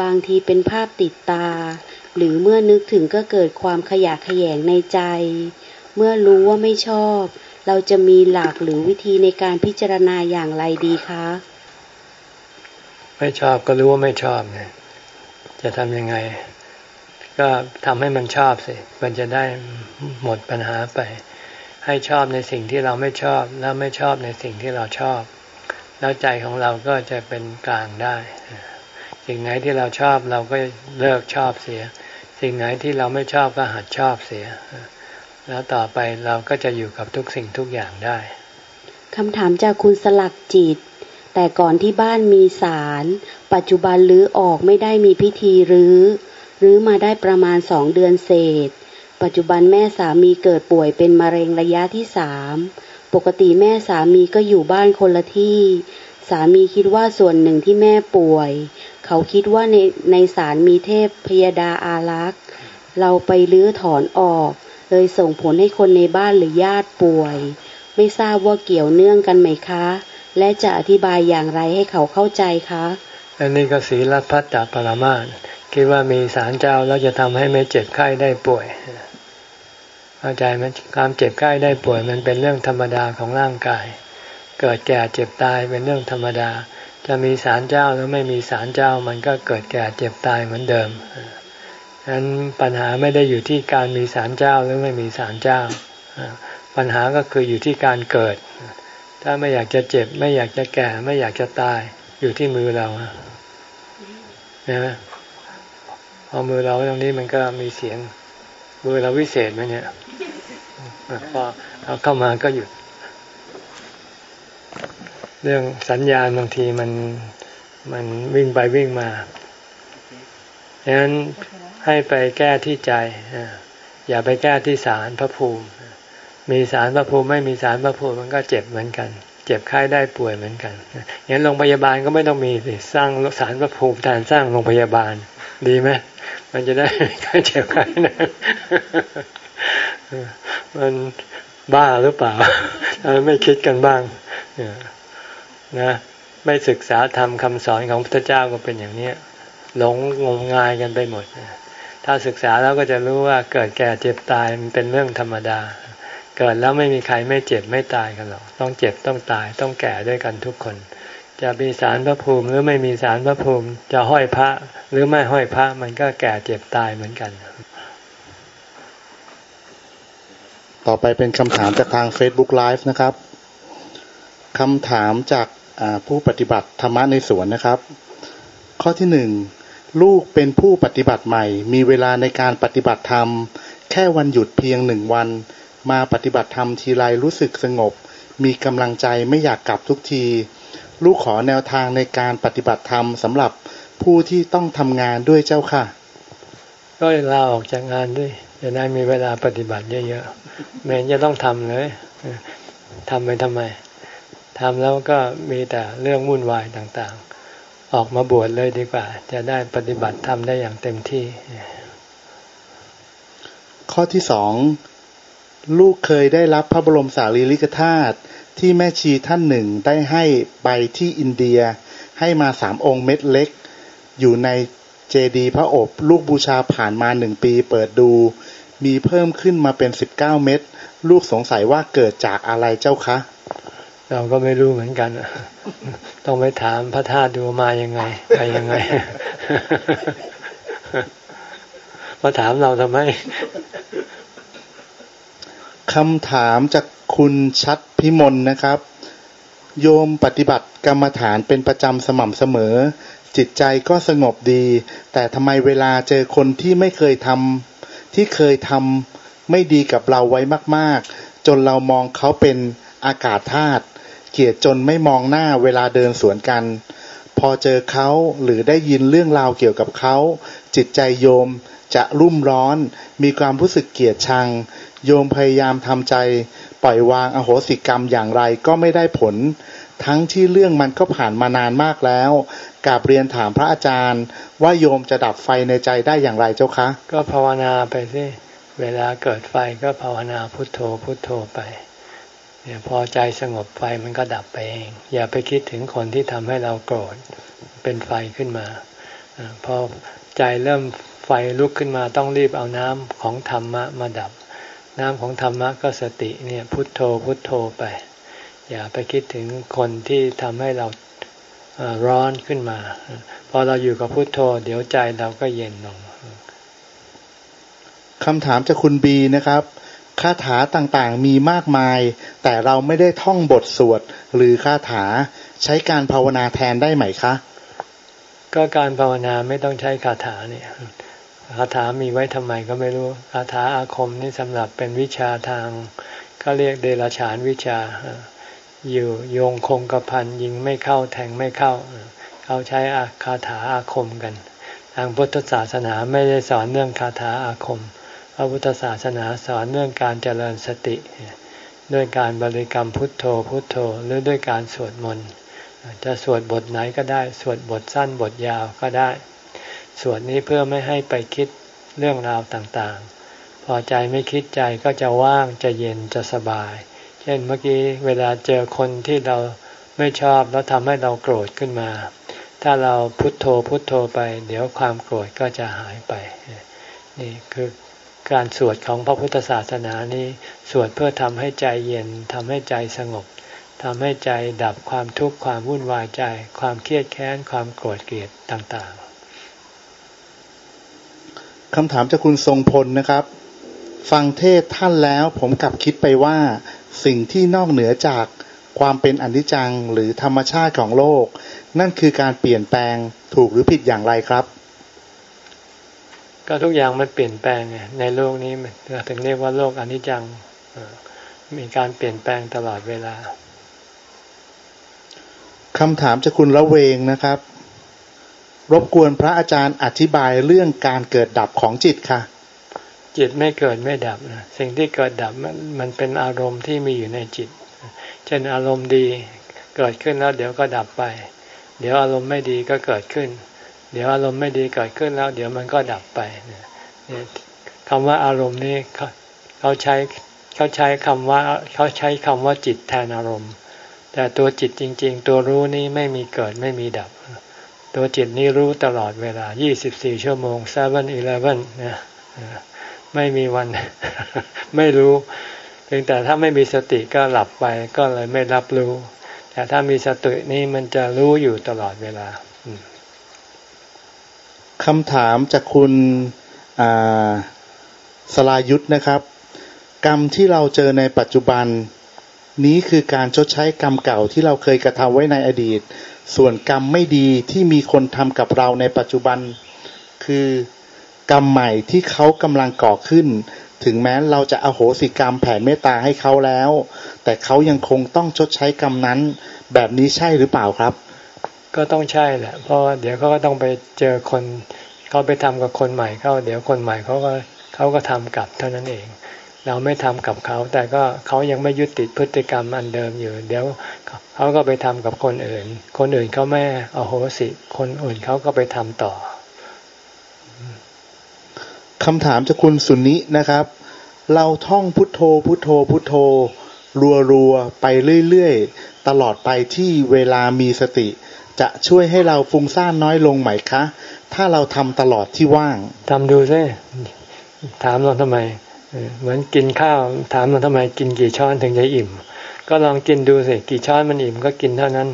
บางทีเป็นภาพติดตา หรือเมื่อนึกถึงก็เกิดความขยะขยงในใจ เมื่อรู้ว่าไม่ชอบ เราจะมีหลักหรือวิธีในการพิจารณาอย่างไรดีคะ ไม่ชอบก็รู้ว่าไม่ชอบเนี่ยจะทำยังไง ก็ทำให้มันชอบสิ มันจะได้หมดปัญหาไป ให้ชอบในสิ่งที่เราไม่ชอบ แล้วไม่ชอบในสิ่งที่เราชอบ แล้วใจของเราก็จะเป็นกลางได้ สิ่งไหนที่เราชอบเราก็เลิกชอบเสีย สิ่งไหนที่เราไม่ชอบก็หัดชอบเสีย แล้วต่อไปเราก็จะอยู่กับทุกสิ่งทุกอย่างได้คำถามจากคุณสลักจิต แต่ก่อนที่บ้านมีศาล ปัจจุบันรื้อออกไม่ได้มีพิธีรื้อ รื้อมาได้ประมาณสองเดือนเศษ ปัจจุบันแม่สามีเกิดป่วยเป็นมะเร็งระยะที่สาม ปกติแม่สามีก็อยู่บ้านคนละที่ สามีคิดว่าส่วนหนึ่งที่แม่ป่วย เขาคิดว่าในในศาลมีเทพพยดาอารักษ์ เราไปรื้อถอนออก เลยส่งผลให้คนในบ้านหรือญาติป่วย ไม่ทราบว่าเกี่ยวเนื่องกันไหมคะ และจะอธิบายอย่างไรให้เขาเข้าใจคะอันนี้ก็ศีลพัฒจาปรมาคิดว่ามีสารเจ้าแล้วจะทำให้ไม่เจ็บไข้ได้ป่วยเข้าใจไหมความเจ็บไข้ได้ป่วยมันเป็นเรื่องธรรมดาของร่างกาย เกิดแก่เจ็บตายเป็นเรื่องธรรมดา จะมีสารเจ้าหรือไม่มีสารเจ้ามันก็เกิดแก่เจ็บตายเหมือนเดิมฉะนั้นปัญหาไม่ได้อยู่ที่การมีสารเจ้าหรือไม่มีสารเจ้า ปัญหาก็คืออยู่ที่การเกิด ถ้าไม่อยากจะเจ็บ ไม่อยากจะแก่ ไม่อยากจะตายอยู่ที่มือเรานะพอมือเราตรงนี้มันก็มีเสียงมือเราวิเศษไหมเนี่ยพอเอาเข้ามาก็หยุด เรื่องสัญญาณบางทีมันมันวิ่งไปวิ่งมาดังนั้นให้ไปแก้ที่ใจอย่าไปแก้ที่สารพระภูมิ มีสารพระภูมิไม่มีสารพระภูมิมันก็เจ็บเหมือนกัน เจ็บไข้ได้ป่วยเหมือนกันอย่างโรงพยาบาลก็ไม่ต้องมีสิสร้างสารพระภูมิแทนสร้างโรงพยาบาล ดีไหมมันจะได้ใครเจ็บใครนะมันบ้าหรือเปล่าไม่คิดกันบ้างนะไม่ศึกษาธรรมคำสอนของพระเจ้าก็เป็นอย่างนี้หลงงมงายกันไปหมด ถ้าศึกษาแล้วก็จะรู้ว่าเกิดแก่เจ็บตายมันเป็นเรื่องธรรมดา เกิดแล้วไม่มีใครไม่เจ็บไม่ตายกันหรอก ต้องเจ็บต้องตายต้องแก่ด้วยกันทุกคน จะมีสารพระภูมิหรือไม่มีสารพระภูมิ จะห้อยพระ หรือไม่ห้อยพระมันก็แก่เจ็บตายเหมือนกัน ต่อไปเป็นคำถามจากทาง Facebook Live นะครับคำถามจากผู้ปฏิบัติธรรมะในสวนนะครับ ข้อที่หนึ่งลูกเป็นผู้ปฏิบัติใหม่ มีเวลาในการปฏิบัติธรรม แค่วันหยุดเพียงหนึ่งวัน มาปฏิบัติธรรมทีไรรู้สึกสงบ มีกำลังใจไม่อยากกลับทุกที ลูกขอแนวทางในการปฏิบัติธรรมสำหรับผู้ที่ต้องทำงานด้วยเจ้าค่ะ ก็ลาออกจากงานด้วยจะได้มีเวลาปฏิบัติเยอะๆแม้จะต้องทำเลยทำไปทำไมทำแล้วก็มีแต่เรื่องวุ่นวายต่างๆ ออกมาบวชเลยดีกว่า จะได้ปฏิบัติทำได้อย่างเต็มที่ ข้อที่สอง ลูกเคยได้รับพระบรมสารีริกธาตุที่แม่ชีท่านหนึ่งได้ให้ไปที่อินเดีย ให้มาสามองค์เม็ดเล็ก อยู่ในเจดีพระอบ ลูกบูชาผ่านมาหนึ่งปีเปิดดู มีเพิ่มขึ้นมาเป็นสิบเก้าเม็ดลูกสงสัยว่าเกิดจากอะไรเจ้าคะ เราก็ไม่รู้เหมือนกัน ต้องไปถามพระธาตุดูมายังไงไปยังไง มาถามเราทำไม คำถามจากคุณชัดพิมลนะครับ โยมปฏิบัติกรรมฐานเป็นประจำสม่ำเสมอ จิตใจก็สงบดี แต่ทำไมเวลาเจอคนที่ไม่เคยทำที่เคยทำไม่ดีกับเราไว้มาก ๆ จนเรามองเขาเป็นอากาศธาตุเกลียดจนไม่มองหน้าเวลาเดินสวนกัน พอเจอเขาหรือได้ยินเรื่องราวเกี่ยวกับเขา จิตใจโยมจะรุ่มร้อน มีความรู้สึกเกลียดชัง โยมพยายามทำใจ ปล่อยวางอโหสิกรรมอย่างไรก็ไม่ได้ผล ทั้งที่เรื่องมันก็ผ่านมานานมากแล้วกาบเรียนถามพระอาจารย์ ว่าโยมจะดับไฟในใจได้อย่างไรเจ้าคะ ก็ภาวนาไปสิเวลาเกิดไฟก็ภาวนาพุทโธพุทโธไปเนี่ยพอใจสงบไฟมันก็ดับไปเอง อย่าไปคิดถึงคนที่ทำให้เราโกรธเป็นไฟขึ้นมาพอใจเริ่มไฟลุกขึ้นมาต้องรีบเอาน้ำของธรรมะมาดับ น้ำของธรรมะก็สติเนี่ยพุทโธพุทโธไป อย่าไปคิดถึงคนที่ทำให้เราร้อนขึ้นมา พอเราอยู่กับพุทโธ เดี๋ยวใจเราก็เย็นลงคำถามจากคุณบีนะครับคาถาต่างๆมีมากมาย แต่เราไม่ได้ท่องบทสวด หรือคาถาใช้การภาวนาแทนได้ไหมคะ ก็การภาวนาไม่ต้องใช้คาถาเนี่ย คาถามีไว้ทำไมก็ไม่รู้คาถาอาคมนี่สำหรับเป็นวิชาทางก็เรียกเดรัจฉานวิชา อยู่โยงคงกระพันยิงไม่เข้าแทงไม่เข้า เขาใช้คาถาอาคมกัน ทางพุทธศาสนาไม่ได้สอนเรื่องคาถาอาคม พระพุทธศาสนาสอนเรื่องการเจริญสติ ด้วยการบริกรรมพุทโธพุทโธหรือด้วยการสวดมนต์จะสวดบทไหนก็ได้ สวดบทสั้นบทยาวก็ได้ สวดนี้เพื่อไม่ให้ไปคิดเรื่องราวต่างๆ พอใจไม่คิดใจก็จะว่างจะเย็นจะสบาย เช่นเมื่อกี้เวลาเจอคนที่เราไม่ชอบแล้วทำให้เราโกรธขึ้นมา ถ้าเราพุโทโธพุโทโธไป เดี๋ยวความโกรธก็จะหายไป นี่คือการสวดของพระพุทธศาสนานี้ สวดเพื่อทำให้ใจเย็นทำให้ใจสงบทำให้ใจดับความทุกข์ความวุ่นวายใจ ความเครียดแค้นความโกรธเกลียดต่างๆ คำถามจากคุณทรงพลนะครับ ฟังเทศท่านแล้วผมกลับคิดไปว่า สิ่งที่นอกเหนือจากความเป็นอนิจจังหรือธรรมชาติของโลก นั่นคือการเปลี่ยนแปลงถูกหรือผิดอย่างไรครับ ก็ทุกอย่างมันเปลี่ยนแปลงในโลกนี้เราถึงเรียกว่าโลกอนิจจังมีการเปลี่ยนแปลงตลอดเวลาคำถามจากคุณละเวงนะครับ รบกวนพระอาจารย์อธิบายเรื่องการเกิดดับของจิตค่ะ จิตไม่เกิดไม่ดับนะสิ่งที่เกิดดับมันมันเป็นอารมณ์ที่มีอยู่ในจิต เช่นอารมณ์ดีเกิดขึ้นแล้ว เดี๋ยวก็ดับไป เดี๋ยวอารมณ์ไม่ดีก็เกิดขึ้น เดี๋ยวอารมณ์ไม่ดีเกิดขึ้นแล้ว เดี๋ยวมันก็ดับไปเนี่ยคำว่าอารมณ์นี้เขาใช้เขาใช้คำว่าเขาใช้คำว่าจิตแทนอารมณ์ แต่ตัวจิตจริง ๆ ตัวรู้นี้ไม่มีเกิดไม่มีดับ ตัวจิตนี้รู้ตลอดเวลา 24 ชั่วโมง7 11นะไม่มีวัน ไม่รู้ เพียงแต่ถ้าไม่มีสติก็หลับไปก็เลยไม่รับรู้ แต่ถ้ามีสตินี้มันจะรู้อยู่ตลอดเวลาคำถามจากคุณสลายุทธนะครับ กรรมที่เราเจอในปัจจุบัน นี้คือการชดใช้กรรมเก่าที่เราเคยกระทำไว้ในอดีต ส่วนกรรมไม่ดีที่มีคนทำกับเราในปัจจุบัน คือกรรมใหม่ที่เขากำลังก่อขึ้น ถึงแม้เราจะอโหสิกรรมแผ่เมตตาให้เขาแล้ว แต่เขายังคงต้องชดใช้กรรมนั้น แบบนี้ใช่หรือเปล่าครับ ก็ต้องใช่แหละ เพราะเดี๋ยวเขาก็ต้องไปเจอคนเขาไปทำกับคนใหม่เขาเดี๋ยวคนใหม่เขาก็เขาก็ทำกลับเท่านั้นเอง เราไม่ทำกับเขา แต่ก็เขายังไม่ยุติพฤติกรรมอันเดิมอยู่ เดี๋ยวเขาก็ไปทำกับคนอื่น คนอื่นเขาไม่เอาโหสิ คนอื่นเขาก็ไปทำต่อคำถามจากคุณสุนินะครับ เราท่องพุทโธ พุทโธ พุทโธ รัวๆไปเรื่อยๆ ตลอดไปที่เวลามีสติ จะช่วยให้เราฟุ้งซ่านน้อยลงไหมคะ ถ้าเราทำตลอดที่ว่างทำดูซิถามเราทำไม เหมือนกินข้าวถามเราทำไมกินกี่ช้อนถึงจะอิ่ม ก็ลองกินดูสิกี่ช้อนมันอิ่มก็กินเท่านั้น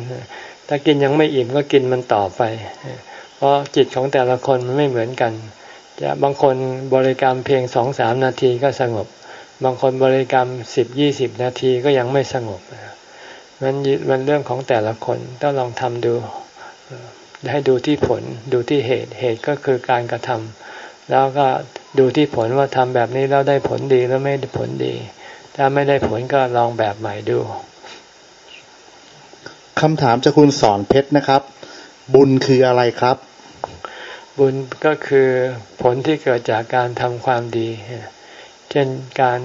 ถ้ากินยังไม่อิ่มก็กินมันต่อไป เพราะจิตของแต่ละคนมันไม่เหมือนกัน จะบางคนบริกรรมเพียงสองสามนาทีก็สงบ บางคนบริกรรมสิบยี่สิบนาทีก็ยังไม่สงบมันมันเรื่องของแต่ละคนต้องลองทำดูให้ดูที่ผลดูที่เหตุเหตุก็คือการกระทำแล้วก็ ดูที่ผลว่าทำแบบนี้แล้วได้ผลดีแล้วไม่ได้ผลดี ถ้าไม่ได้ผลก็ลองแบบใหม่ดูคำถามจากคุณสอนเพชรนะครับ บุญคืออะไรครับ บุญก็คือผลที่เกิดจากการทำความดี เช่นการ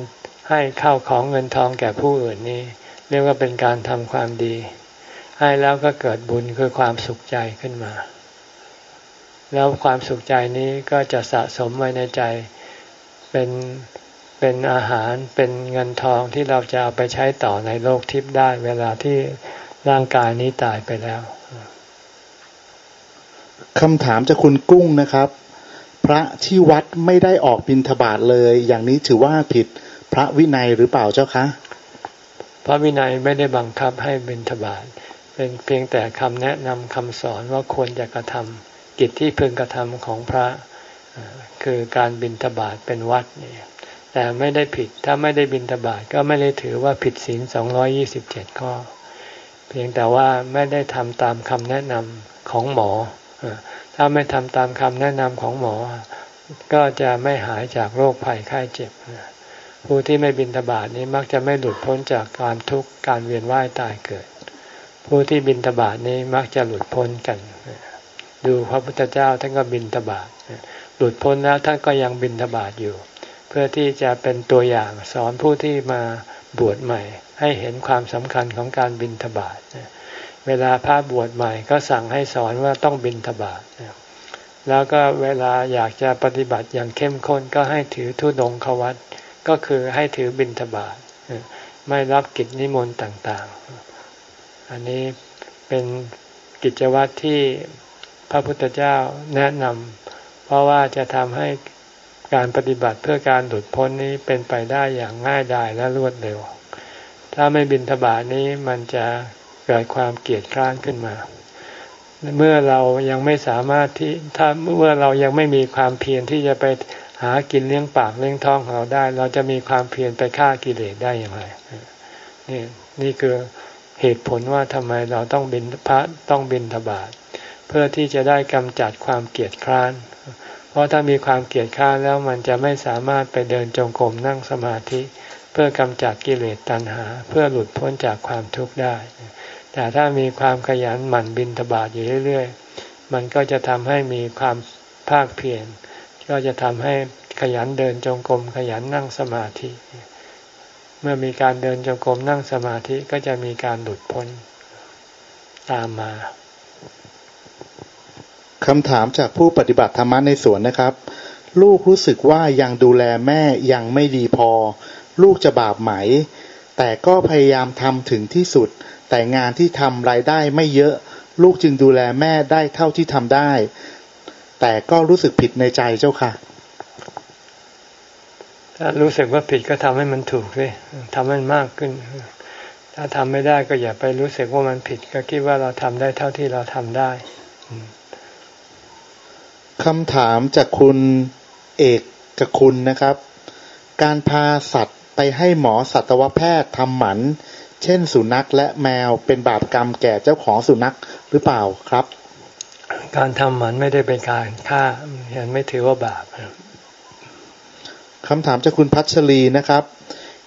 ให้ข้าวของเงินทองแก่ผู้อื่นนี่เรียกว่าเป็นการทำความดี ให้แล้วก็เกิดบุญคือความสุขใจขึ้นมา แล้วความสุขใจนี้ก็จะสะสมไว้ในใจเป็นเป็นอาหารเป็นเงินทองที่เราจะเอาไปใช้ต่อในโลกทิพย์ได้ เวลาที่ร่างกายนี้ตายไปแล้วคำถามจากคุณกุ้งนะครับ พระที่วัดไม่ได้ออกบิณฑบาตเลย อย่างนี้ถือว่าผิดพระวินัยหรือเปล่าเจ้าคะ พระวินัยไม่ได้บังคับให้บิณฑบาตเป็นเพียงแต่คำแนะนำคำสอนว่าควรจะกระทำ กิจที่พึงกระทำของพระคือการบิณฑบาตเป็นวัดนี่แต่ไม่ได้ผิดถ้าไม่ได้บิณฑบาตก็ไม่ได้ถือว่าผิดศีลสองร้อยี่สิบเจ็ดข้อ เพียงแต่ว่าไม่ได้ทำตามคำแนะนำของหมอ ถ้าไม่ทำตามคำแนะนำของหมอ ก็จะไม่หายจากโรคภัยไข้เจ็บ ผู้ที่ไม่บินทบาทนี้มักจะไม่หลุดพ้นจากการทุกข์การเวียนว่ายตายเกิด ผู้ที่บินทบาทนี้มักจะหลุดพ้นกัน ดูพระพุทธเจ้าท่านก็บินทบาทหลุดพ้นแล้วท่านก็ยังบินทบาทอยู่ เพื่อที่จะเป็นตัวอย่างสอนผู้ที่มาบวชใหม่ ให้เห็นความสำคัญของการบินทบาทเวลาพระบวชใหม่ก็สั่งให้สอนว่าต้องบินทบาทแล้วก็เวลาอยากจะปฏิบัติอย่างเข้มข้นก็ให้ถือทุดงควัตก็คือให้ถือบินทบาทไม่รับกิจนิมนต์ต่างๆ อันนี้เป็นกิจวัตรที่ พระพุทธเจ้าแนะนำเพราะว่าจะทำให้การปฏิบัติเพื่อการหลุดพ้นนี้เป็นไปได้อย่างง่ายดายและรวดเร็ว ถ้าไม่บินทบาทนี้มันจะเกิดความเกลียดคร้านขึ้นมา เมื่อเรายังไม่สามารถที่ถ้าเมื่อเรายังไม่มีความเพียรที่จะไปหากินเลี้ยงปากเลี้ยงท้องของเราได้ เราจะมีความเพียรไปฆ่ากิเลสได้อย่างไรนี่นี่คือเหตุผลว่าทำไมเราต้องบินพระต้องบินทบาท เพื่อที่จะได้กำจัดความเกลียดคร้าน เพราะถ้ามีความเกลียดคร้านแล้วมันจะไม่สามารถไปเดินจงกรมนั่งสมาธิ เพื่อกำจัดกิเลสตัณหา เพื่อหลุดพ้นจากความทุกข์ได้ แต่ถ้ามีความขยันหมั่นบินทบาทอยู่เรื่อยๆ มันก็จะทำให้มีความภาคเพียรก็จะทำให้ขยันเดินจงกรมขยันนั่งสมาธิ เมื่อมีการเดินจงกรมนั่งสมาธิก็จะมีการหลุดพ้นตามมา คำถามจากผู้ปฏิบัติธรรมะในสวนนะครับ ลูกรู้สึกว่ายังดูแลแม่ยังไม่ดีพอ ลูกจะบาปไหม แต่ก็พยายามทำถึงที่สุด แต่งานที่ทำรายได้ไม่เยอะ ลูกจึงดูแลแม่ได้เท่าที่ทำได้ แต่ก็รู้สึกผิดในใจเจ้าค่ะ ถ้ารู้สึกว่าผิดก็ทำให้มันถูกสิทำให้มันมากขึ้น ถ้าทำไม่ได้ก็อย่าไปรู้สึกว่ามันผิด ก็คิดว่าเราทำได้เท่าที่เราทำได้ คำถามจากคุณเอกกับคุณนะครับ การพาสัตว์ไปให้หมอสัตวแพทย์ทำหมัน เช่นสุนัขและแมวเป็นบาปกรรมแก่เจ้าของสุนัขหรือเปล่าครับ การทำหมันไม่ได้เป็นการฆ่ายังไม่ถือว่าบาปคำถามจากคุณพัชรีนะครับ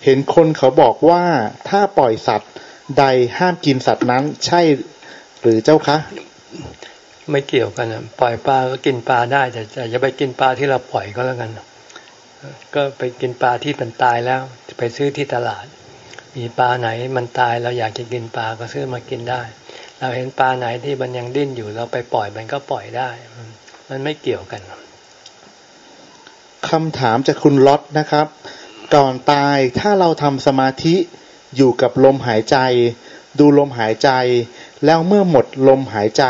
เห็นคนเขาบอกว่าถ้าปล่อยสัตว์ใดห้ามกินสัตว์นั้นใช่หรือเจ้าคะ ไม่เกี่ยวกันปล่อยปลาก็กินปลาได้แต่อย่าไปกินปลาที่เราปล่อยก็แล้วกัน ก็ไปกินปลาที่เป็นตายแล้วไปซื้อที่ตลาด มีปลาไหนมันตายเราอยากจะกินปลาก็ซื้อมากินได้ เราเห็นปลาไหนที่มันยังดิ้นอยู่เราไปปล่อยมันก็ปล่อยได้ มันไม่เกี่ยวกันคำถามจากคุณล็อตนะครับ ก่อนตายถ้าเราทำสมาธิอยู่กับลมหายใจ ดูลมหายใจ แล้วเมื่อหมดลมหายใจ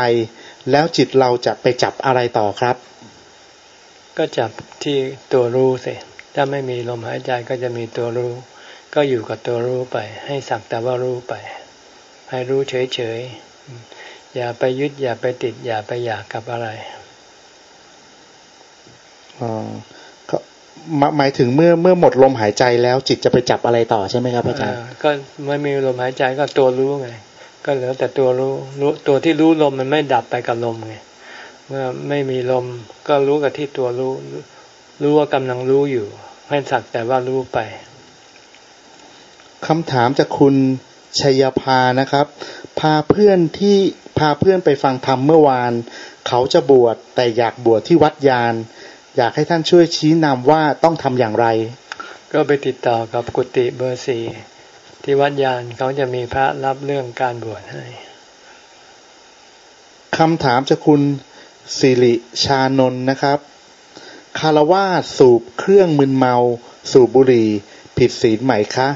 แล้วจิตเราจะไปจับอะไรต่อครับ ก็จับที่ตัวรู้สิถ้าไม่มีลมหายใจก็จะมีตัวรู้ ก็อยู่กับตัวรู้ไป ให้สักแต่ว่ารู้ไป ให้รู้เฉยๆอย่าไปยึดอย่าไปติด อย่าไปอยากกับอะไรอ๋อก็หมายถึงเมื่อเมื่อหมดลมหายใจแล้วจิตจะไปจับอะไรต่อใช่ไหมครับอาจารย์ก็ไม่มีลมหายใจก็ตัวรู้ไง ก็เหลือแต่ตัวรู้รู้ตัวที่รู้ลมมันไม่ดับไปกับลมไงเมื่อไม่มีลมก็รู้กับที่ตัวรู้ รู้ว่ากำลังรู้อยู่ ให้สักแต่ว่ารู้ไปคำถามจากคุณชัยพานะครับ พาเพื่อนที่พาเพื่อนไปฟังธรรมเมื่อวาน เขาจะบวชแต่อยากบวชที่วัดยาน อยากให้ท่านช่วยชี้นำว่าต้องทำอย่างไร ก็ไปติดต่อกับกุฏิเบอร์สี่ ที่วัดยานเขาจะมีพระรับเรื่องการบวชให้คำถามจากคุณสิริชานนท์นะครับ คารวาสูบเครื่องมึนเมา สูบบุหรี่ผิดศีลไหมคะ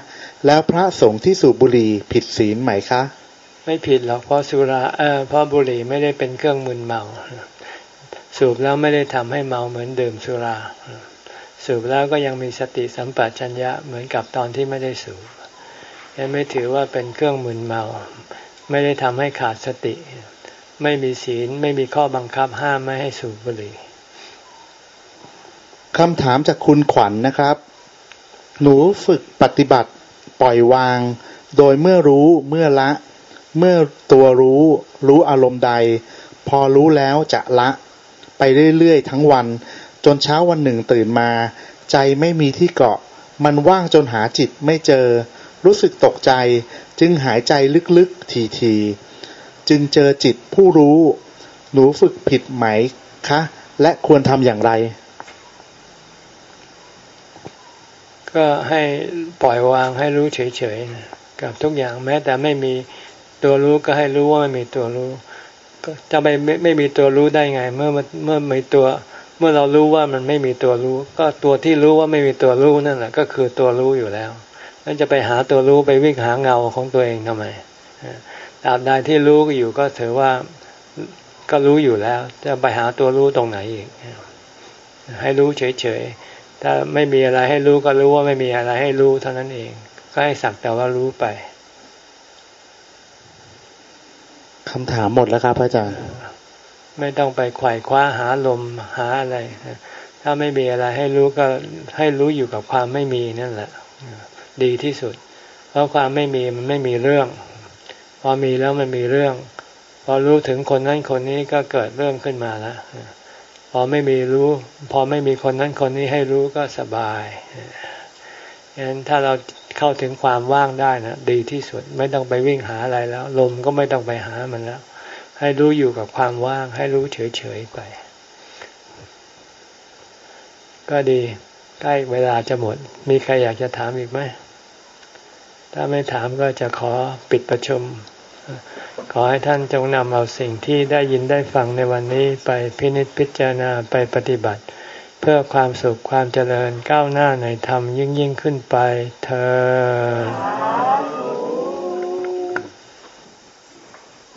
แล้วพระสงฆ์ที่สูบบุหรี่ผิดศีลไหมคะ ไม่ผิดหรอกเพราะสุราเออเพราะบุหรี่ไม่ได้เป็นเครื่องมึนเมา สูบแล้วไม่ได้ทำให้เมาเหมือนดื่มสุรา สูบแล้วก็ยังมีสติสัมปชัญญะเหมือนกับตอนที่ไม่ได้สูบ ยังไม่ถือว่าเป็นเครื่องมึนเมา ไม่ได้ทำให้ขาดสติ ไม่มีศีลไม่มีข้อบังคับห้ามไม่ให้สูบบุหรี่คำถามจากคุณขวัญนนะครับ หนูฝึกปฏิบัติปล่อยวาง โดยเมื่อรู้เมื่อละ เมื่อตัวรู้รู้อารมณ์ใด พอรู้แล้วจะละ ไปเรื่อยๆทั้งวัน จนเช้าวันหนึ่งตื่นมา ใจไม่มีที่เกาะ มันว่างจนหาจิตไม่เจอ รู้สึกตกใจ จึงหายใจลึกๆทีๆจึงเจอจิตผู้รู้ หนูฝึกผิดไหมคะ และควรทำอย่างไร ก็ให้ปล่อยวางให้รู้เฉยๆกับทุกอย่างแม้แต่ไม่มีตัวรู้ก็ให้รู้ว่าไม่มีตัวรู้ก็จะไม่ไม่ไม่มีตัวรู้ได้ไง เมื่อเมื่อมีตัว เมื่อเรารู้ว่ามันไม่มีตัวรู้ ก็ตัวที่รู้ว่าไม่มีตัวรู้นั่นแหละก็คือตัวรู้อยู่แล้ว นั่นจะไปหาตัวรู้ไปวิ่งหาเงาของตัวเองทำไมตราบใดที่รู้อยู่ก็ถือว่าก็รู้อยู่แล้ว จะไปหาตัวรู้ตรงไหนอีก ให้รู้เฉยๆ ถ้าไม่มีอะไรให้รู้ก็รู้ว่าไม่มีอะไรให้รู้เท่านั้นเอง ก็ให้สักแต่ว่ารู้ไปคำถามหมดแล้วครับอาจารย์ ไม่ต้องไปไขว่คว้าหาลมหาอะไร ถ้าไม่มีอะไรให้รู้ก็ให้รู้อยู่กับความไม่มีนั่นแหละ ดีที่สุด เพราะความไม่มีมันไม่มีเรื่อง พอมีแล้วมันมีเรื่อง พอรู้ถึงคนนั้นคนนี้ก็เกิดเรื่องขึ้นมาแล้วพอไม่มีรู้ พอไม่มีคนนั้นคนนี้ให้รู้ก็สบายฉะนั้นถ้าเราเข้าถึงความว่างได้นะดีที่สุดไม่ต้องไปวิ่งหาอะไรแล้ว ลมก็ไม่ต้องไปหามันแล้ว ให้รู้อยู่กับความว่าง ให้รู้เฉยๆไป ก็ดีใกล้เวลาจะหมด มีใครอยากจะถามอีกไหม ถ้าไม่ถามก็จะขอปิดประชุม ขอให้ท่านจงนำเอาสิ่งที่ได้ยินได้ฟังในวันนี้ไปพินิจพิจารณาไปปฏิบัติ เพื่อความสุขความเจริญก้าวหน้าในธรรมยิ่งยิ่งขึ้นไปเธอ